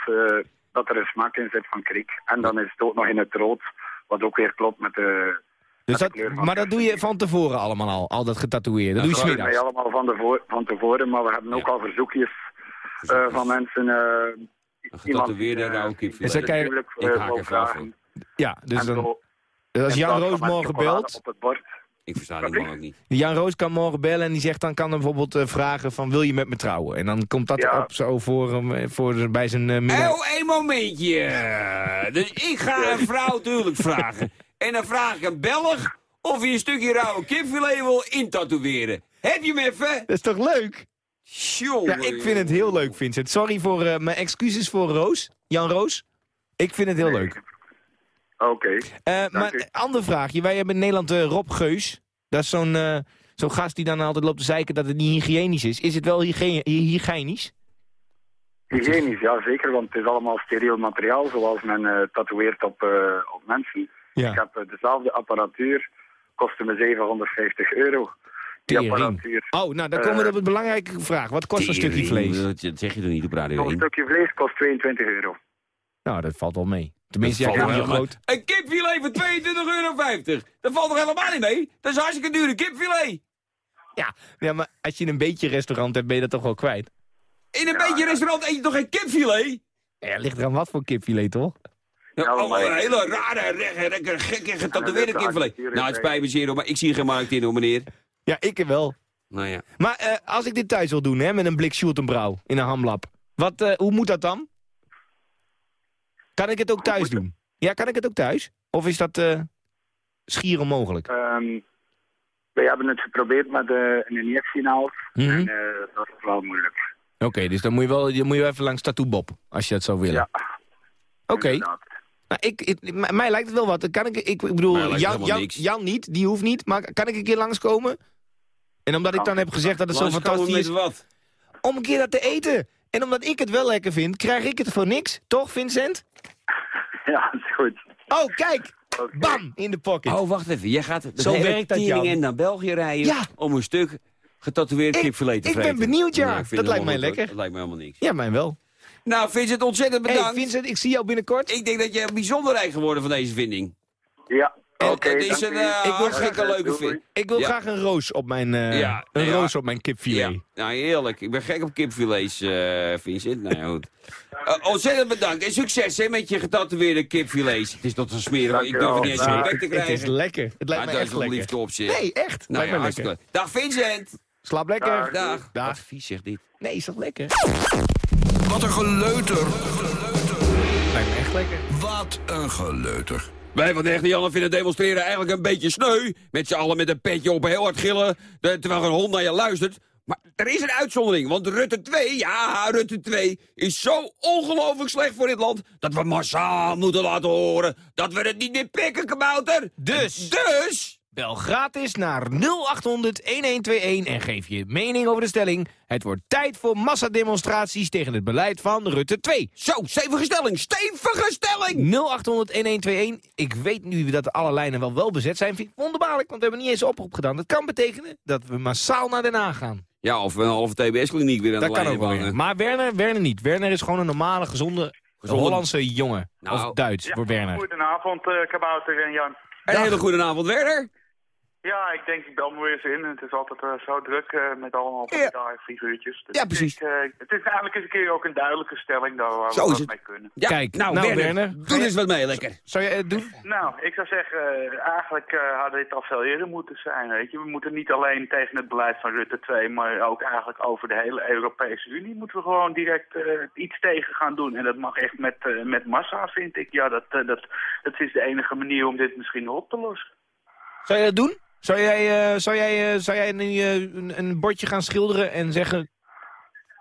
dat er een smaak in zit van kriek. En dan is het ook nog in het rood, wat ook weer klopt met de, Dus dat, maar dat doe je van tevoren allemaal al, al dat getatoeëerd. Dat doe je Dat smiddags. allemaal van, voor, van tevoren, maar we hebben ook al verzoekjes eh, van mensen. eh Een iemand getatoeëerde eh, dat kijk- natuurlijk Ik haak even af, vragen. Ja, dus En dan, zo- dus als Jan Roos morgen belt, Op het bord. Ik versta die man ook niet. Jan Roos kan morgen bellen en die zegt dan kan hem bijvoorbeeld eh, vragen van wil je met me trouwen? En dan komt dat Ja. op zo voor hem, voor bij zijn uh, Oh, één momentje. Dus ik ga een vrouw natuurlijk vragen. En dan vraag ik een Belg of hij een stukje rauwe kipfilet wil intatoeëren. Heb je hem even? Dat is toch leuk? Jongen, Ja, ik vind het heel leuk, Vincent. Sorry voor eh, mijn excuses voor Roos, Jan Roos. Ik vind het heel leuk. Oké. Eh, maar u. een andere vraagje. Wij hebben in Nederland eh, Rob Geus. Dat is zo'n eh, zo'n gast die dan altijd loopt te zeiken dat het niet hygiënisch is. Is het wel hygiënisch? Hygiënisch, ja zeker, want het is allemaal steriel materiaal zoals men eh, tatoeëert op, eh, op mensen. Ja. Ik heb eh, dezelfde apparatuur, kostte me 750 euro. Die Tering. apparatuur. Oh, nou dan komen we Eh, op een belangrijke vraag. Wat kost een stukje vlees? Dat zeg je toch niet op Radio 1? stukje vlees kost 22 euro. Nou, dat valt wel mee. Tenminste, Dat ja, niet groot. Een kipfilet voor 22,50 euro. Dat valt er helemaal niet mee. Dat is hartstikke dure kipfilet. Ja, ja, maar als je een beetje restaurant hebt, ben je dat toch wel kwijt? In een beetje restaurant eet je toch geen kipfilet? Ja, ligt eraan wat voor kipfilet, toch? Ja, Ja, allemaal een hele rare, gekke, getatoeëerde kipfilet. Nou, het bij- spijt me zeer, maar ik zie geen markt in, hoor, meneer. Ja, ik wel. Nou ja. Maar eh, als ik dit thuis wil doen, hè, met een blik Schultenbrouw in een hamlab. Wat, eh, hoe moet dat dan? Kan ik het ook thuis doen? Ja, kan ik het ook thuis? Of is dat eh, schier onmogelijk? Ehm wij hebben het geprobeerd met een injectienaald Mhm. en eh, dat is wel moeilijk. Oké, dus dan moet je wel dan moet je wel even langs Tattoo Bob, als je dat zou willen. Ja, Oké. Nou, ik, mij lijkt het wel wat. Kan ik, ik, ik bedoel, Mij Jan, Jan, niet, die hoeft niet. Maar kan ik een keer langskomen? En omdat ik dan heb gezegd dat het zo fantastisch is, wat? om een keer dat te eten. En omdat ik het wel lekker vind, krijg ik het voor niks. Toch, Vincent? Ja, dat is goed. Oh, kijk! Bam! In de pocket. Oh, wacht even. Jij gaat de Zo hele werkt dat, tering Jan. en naar België rijden Ja. om een stuk getatoeëerd kipfilet te ik ben vreten. benieuwd, ja. Nou, Dat lijkt mij lekker. Dat lijkt me helemaal niks. Ja, mij wel. Nou, Vincent, ontzettend Hey, bedankt. Vincent, ik zie jou binnenkort. Ik denk dat je bijzonder rijk geworden van deze vinding. Ja, oké. het is dank een u. eh, Ik wil graag- leuke doei, vind. Ik wil Ja. graag een roos op mijn, eh, Ja, een ja. roos op mijn kipfilet. Ja, nou heerlijk. Ik ben gek op kipfilets, eh Vincent. Nou ja, goed. Ontzettend bedankt en succes hè, met je getatoeëerde kipfilets. Het is tot een smeren, ik durf het niet eens in bek te Het is krijgen. lekker. Het lijkt Maar me dat is echt lekker. liefde op zich. Nee, echt. Nou lijkt ja, me hartstikke lekker. leuk. Dag Vincent. Slaap lekker. Dag. Dag. Wat vies zegt dit. Nee, is toch lekker? Wat een geleuter. Lijkt me echt lekker. Wat een geleuter. Wij van de echte Janne vinden demonstreren eigenlijk een beetje sneu. Met z'n allen met een petje op heel hard gillen, terwijl een hond naar je luistert. Maar er is een uitzondering, want Rutte 2, ja, Rutte 2, is zo ongelooflijk slecht voor dit land... dat we massaal moeten laten horen dat we het niet meer pikken, kabouter. Dus? Dus... Bel gratis naar 0800 1121 en geef je mening over de stelling. Het wordt tijd voor massademonstraties tegen het beleid van Rutte 2. Zo, stevige stelling, stevige stelling! 0800 1121. Ik weet nu dat alle lijnen wel wel bezet zijn. Vind ik wonderbaarlijk, want we hebben niet eens een oproep gedaan. Dat kan betekenen dat we massaal naar Den Haag gaan. Ja, of we een halve TBS-kliniek weer aan Dat de kan lijn ook wel. hangen. weer. Maar Werner, Werner niet. Werner is gewoon een normale, gezonde, Gezonde- Hollandse jongen. Nou, of Duits voor Werner. Goedenavond, eh Kabouter en Jan. Een hele goede avond, Werner. Ja, ik denk ik bel me weer eens in. Het is altijd eh, zo druk eh, met allemaal Ja. figuurtjes. Dus Ja, ik precies. denk, eh, het is eigenlijk eens een keer ook een duidelijke stelling daar waar Zo we wat het. mee kunnen. Ja, Kijk, nou, nou, Werner, Werner, doe eens wat mee, lekker. Zou jij het doen? Nou, ik zou zeggen, eigenlijk hadden dit al veel eerder moeten zijn, weet je. We moeten niet alleen tegen het beleid van Rutte 2, maar ook eigenlijk over de hele Europese Unie moeten we gewoon direct iets tegen gaan doen. En dat mag echt met, met massa, vind ik. Ja, dat, dat, dat is de enige manier om dit misschien op te lossen. Zou jij dat doen? Zou jij, eh, zou jij, eh, zou jij nu eh, een, een bordje gaan schilderen en zeggen...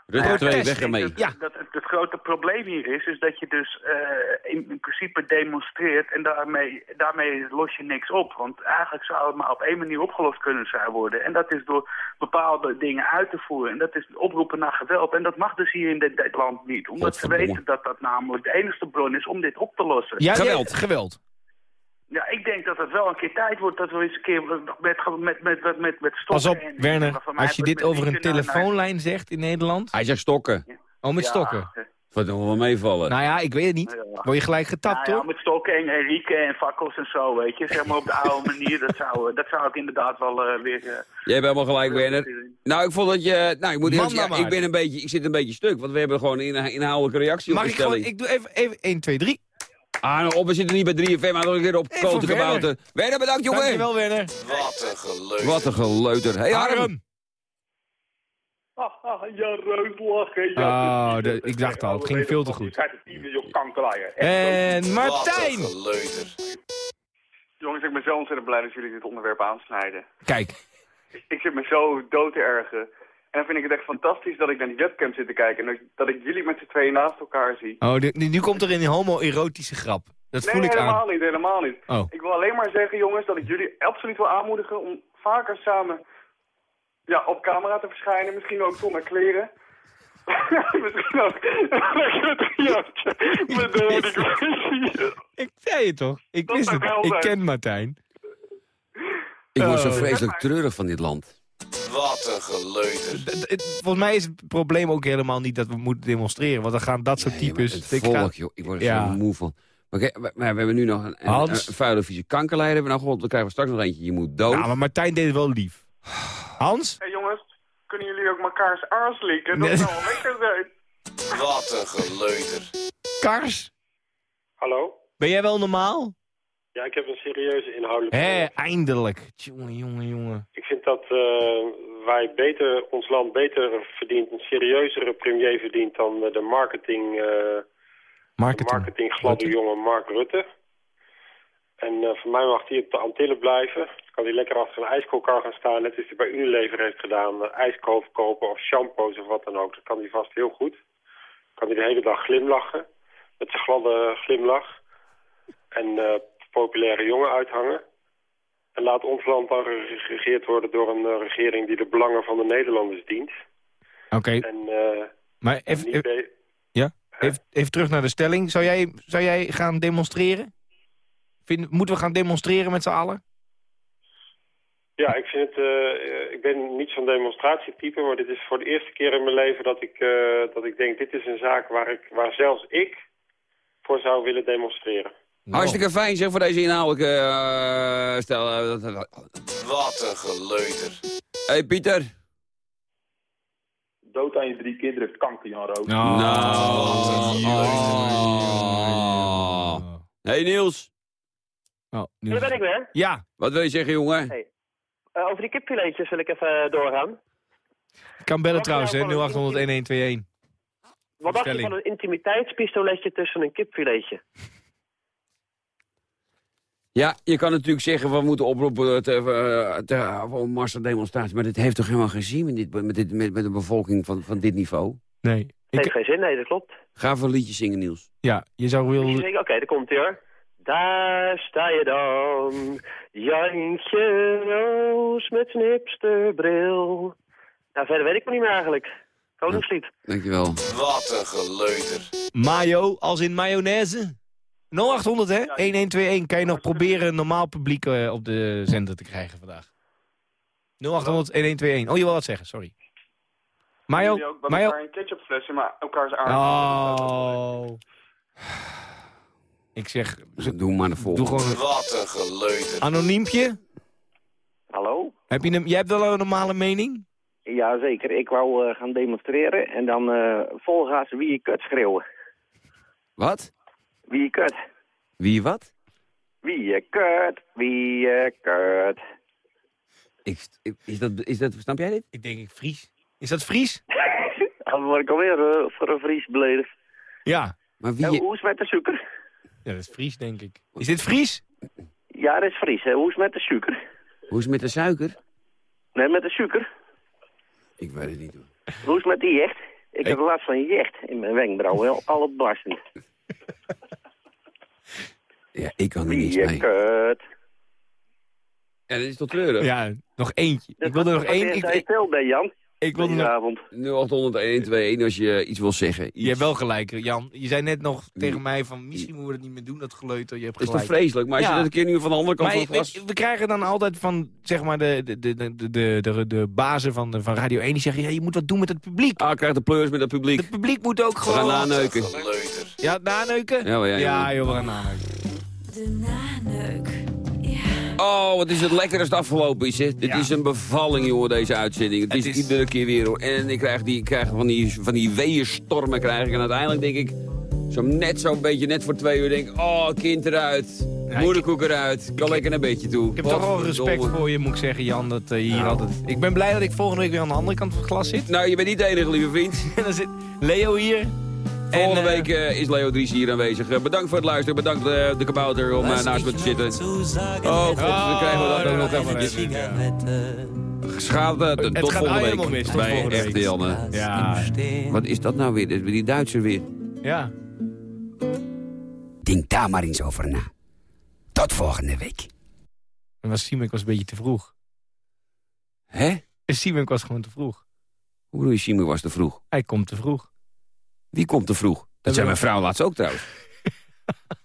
Rutte Ja, 2, test. weg ermee. Dat, Ja. dat, het, het grote probleem hier is, is dat je dus eh, in, in principe demonstreert en daarmee, daarmee los je niks op. Want eigenlijk zou het maar op één manier opgelost kunnen zijn worden. En dat is door bepaalde dingen uit te voeren. En dat is oproepen naar geweld. En dat mag dus hier in dit, dit land niet. Omdat ze weten dat dat namelijk de enige bron is om dit op te lossen. Ja, Geweld. geweld. Ja, ik denk dat het wel een keer tijd wordt dat we eens een keer met, met, met, met, met, stoppen... Pas op, en- Werner, van als je dit over een telefoonlijn zegt in Nederland... Hij zegt stokken. Oh, met Ja, stokken. eh, Wat nog wel meevallen. Nou ja, ik weet het niet. Word je gelijk getapt, Nou ja, toch? met stokken en, en rieken en fakkels en zo, weet je. Zeg maar op de oude manier, dat zou, dat zou ik inderdaad wel eh, weer... eh, Jij hebt helemaal gelijk, Werner. Nou, ik vond dat je... Nou, ik moet eerlijk Man, zeggen, maar. ik, ben een beetje, ik zit een beetje stuk. Want we hebben gewoon een inhoudelijke reactie Mag op ik de gewoon... Ik doe even, even 1, 2, 3. Ah, nou op, we zitten niet bij 3FM, maar nog een keer op voor klote Werner. kabouter. Werner, bedankt, jongen. Dankjewel, Werner. Wat een geleuter. Wat een geleuter. Hey, Harm. Harm. Ah, ja, reus lachen. Oh, de- ik dacht al, het ging veel te goed. En Martijn! Wat een geleuter. Jongens, ik ben zo ontzettend blij dat jullie dit onderwerp aansnijden. Kijk, Ik zit me zo dood te ergen. En dan vind ik het echt fantastisch dat ik naar die webcam zit te kijken... en dat, dat ik jullie met z'n tweeën naast elkaar zie. oh, nu, nu komt er een homoerotische grap. Dat nee, voel ik helemaal aan. niet, helemaal niet. Oh. Ik wil alleen maar zeggen, jongens, dat ik jullie absoluut wil aanmoedigen... om vaker samen ja, op camera te verschijnen. Misschien ook zonder kleren. Misschien ook lekker het triootje met de. Ik zei het toch? Ik Dat wist het. Ik ken Martijn. Ik word zo Oh. vreselijk treurig van dit land. Wat een geleuter. Volgens mij is het probleem ook helemaal niet dat we moeten demonstreren. Want dan gaan dat soort Nee, maar types... het volk, joh. Ik word er Ja. zo moe van. Maar, maar we hebben nu nog een, een, een vuile vieze kankerleider. Hebben we nou dan krijgen we straks nog eentje. Je moet dood. Ja, maar Martijn deed het wel lief. Hans? Hé jongens, kunnen jullie ook mekaars aars likken? Dat zou wel lekker zijn. Wat een geleuter. Kars? Hallo? Ben jij wel normaal? Ja, ik heb een serieuze inhoudelijke... Hé, eindelijk. Jongen, jongen, jongen. Ik vind dat eh, wij beter, ons land beter verdient, een serieuzere premier verdient dan eh, de marketing, eh Marketing. de marketing gladde jongen Mark Rutte. En voor mij mag hij op de Antillen blijven. Dan kan hij lekker achter een ijskoelkar gaan staan, net als hij bij Unilever heeft gedaan. Uh, ijskoop kopen of shampoos of wat dan ook. Dat kan hij vast heel goed. Dan kan hij de hele dag glimlachen. Met zijn gladde glimlach. En populaire jongen uithangen. En laat ons land dan geregeerd worden door een eh, regering die de belangen van de Nederlanders dient. Oké, En eh, maar even, ja? even, even terug naar de stelling. Zou jij, zou jij gaan demonstreren? Vind, moeten we gaan demonstreren met z'n allen? Ja, ik vind het. eh, ik ben niet zo'n demonstratietype, maar dit is voor de eerste keer in mijn leven dat ik, dat ik denk: dit is een zaak waar, ik, waar zelfs ik voor zou willen demonstreren. Hartstikke fijn zeg voor deze inhoudelijke eh, stel. eh, Wat een geleuter. hey, Pieter. Dood aan je drie kinderen, kanker Jan Roos. Nou. Oh. Hey Niels. Oh, Daar ben ik weer. Ja, Wat wil je zeggen, jongen? Hey. Eh, over die kipfiletjes wil ik even doorgaan. ik kan bellen trouwens, hè, nou van een 0800 1121. Wat dacht je van een intimiteitspistoletje tussen een kipfiletje? Ja, je kan natuurlijk zeggen, we moeten oproepen te, eh, voor massademonstratie. Maar dit heeft toch helemaal geen zin met, dit, met, dit, met, met een bevolking van, van dit niveau? Nee. Heeft Ik, geen zin, nee, dat klopt. Ga even een liedje zingen, Niels. ja, je zou willen... Oké, daar komt hij hoor. Daar sta je dan, Jantje Roos met zijn hipsterbril. Nou, verder weet ik nog niet meer eigenlijk. Koningslied. Dankjewel. Wat een geleuter. Mayo, als in mayonaise. 0800 hè, 1121. Kan je nog proberen een normaal publiek eh, op de zender te krijgen vandaag? 0800 1121. Oh, je wil wat zeggen, sorry. Mayo, Jullie ook bij Mayo. elkaar een ketchupflesje, maar elkaars aard. Oh. Ik zeg, Doe maar de doe volgende. gewoon een Wat een geleuter. anoniempje. Hallo? Heb je een, jij hebt wel een normale mening? Jazeker, ik wou eh, gaan demonstreren en dan eh volgaas wie je kut schreeuwen. Wat? Wie je kut. Wie wat? Wie je kut, wie je kut. Ik, is, dat, is dat, snap jij dit? Ik denk ik Fries. Is dat Fries? Dan word ik alweer eh, voor een Fries beledigd. Ja. Maar wie En hoe is het met de suiker? Ja, dat is Fries, denk ik. Is dit Fries? Ja, dat is Fries. Hè. Hoe is het met de suiker? Hoe is het met de suiker? Nee, met de suiker. Ik weet het niet hoor. Hoe is het met die jecht? Ik heb last van jecht in mijn wenkbrauw, wel alle barsten. Ja, ik kan er je mee. kut. Ja, dat is toch treurig? Ja, nog eentje. Ik wilde nog één. Ik Ik, stil ben, Jan. Ik wilde nog... avond. 0800 als je iets wil zeggen. Je hebt wel gelijk, Jan. Je zei net nog tegen mij van... misschien moeten we het niet meer doen, dat geleuter. Je hebt Dat is toch gelijk. vreselijk? Maar als je dat een keer nu van de andere kant Maar van het we, krijgen dan altijd van, zeg maar, de, de, de, de, de, de, de bazen van, de, van Radio 1... die zeggen, ja, je moet wat doen met het publiek. Ah, krijgt de pleurs met het publiek. Het publiek moet ook We gaan gewoon... naneuken. Ja, naneuken? Ja, ja, ja, joh. joh, we gaan naneuken. De naneuk. Oh, wat is het lekker als het afgelopen is, hè? Dit is een bevalling, jongen, deze uitzending. Het, is, iedere keer weer, hoor. En ik krijg, die, ik krijg van die, van die weeënstormen, krijg ik. En uiteindelijk denk ik, zo net zo'n beetje, net voor twee uur, denk ik... Oh, kind eruit, moederkoek eruit, kan lekker een beetje toe. Ik heb toch wel respect voor je, moet ik zeggen, Jan. Dat, eh, hier altijd... Ik ben blij dat ik volgende week weer aan de andere kant van het glas zit. Nou, je bent niet de enige, lieve vriend. En dan zit Leo hier. Volgende En, eh, week eh, is Leo Dries hier aanwezig. Eh, bedankt voor het luisteren. Bedankt eh, de kabouter om naast me te zitten. Oh, god, dan krijgen we dat ook nog eventjes. Schade, Het tot gaat volgende week. mis, tot Bij Echte. Janne. Ja. Wat is dat nou weer? Dat is weer die Duitser weer. Ja. Denk daar maar eens over na. Tot volgende week. En was Siemek was een beetje te vroeg. Hè? Siemek was gewoon te vroeg. Hoe bedoel je, Simon was te vroeg? Hij komt te vroeg. Wie komt te vroeg? Dat zei mijn vrouw laatst ook trouwens.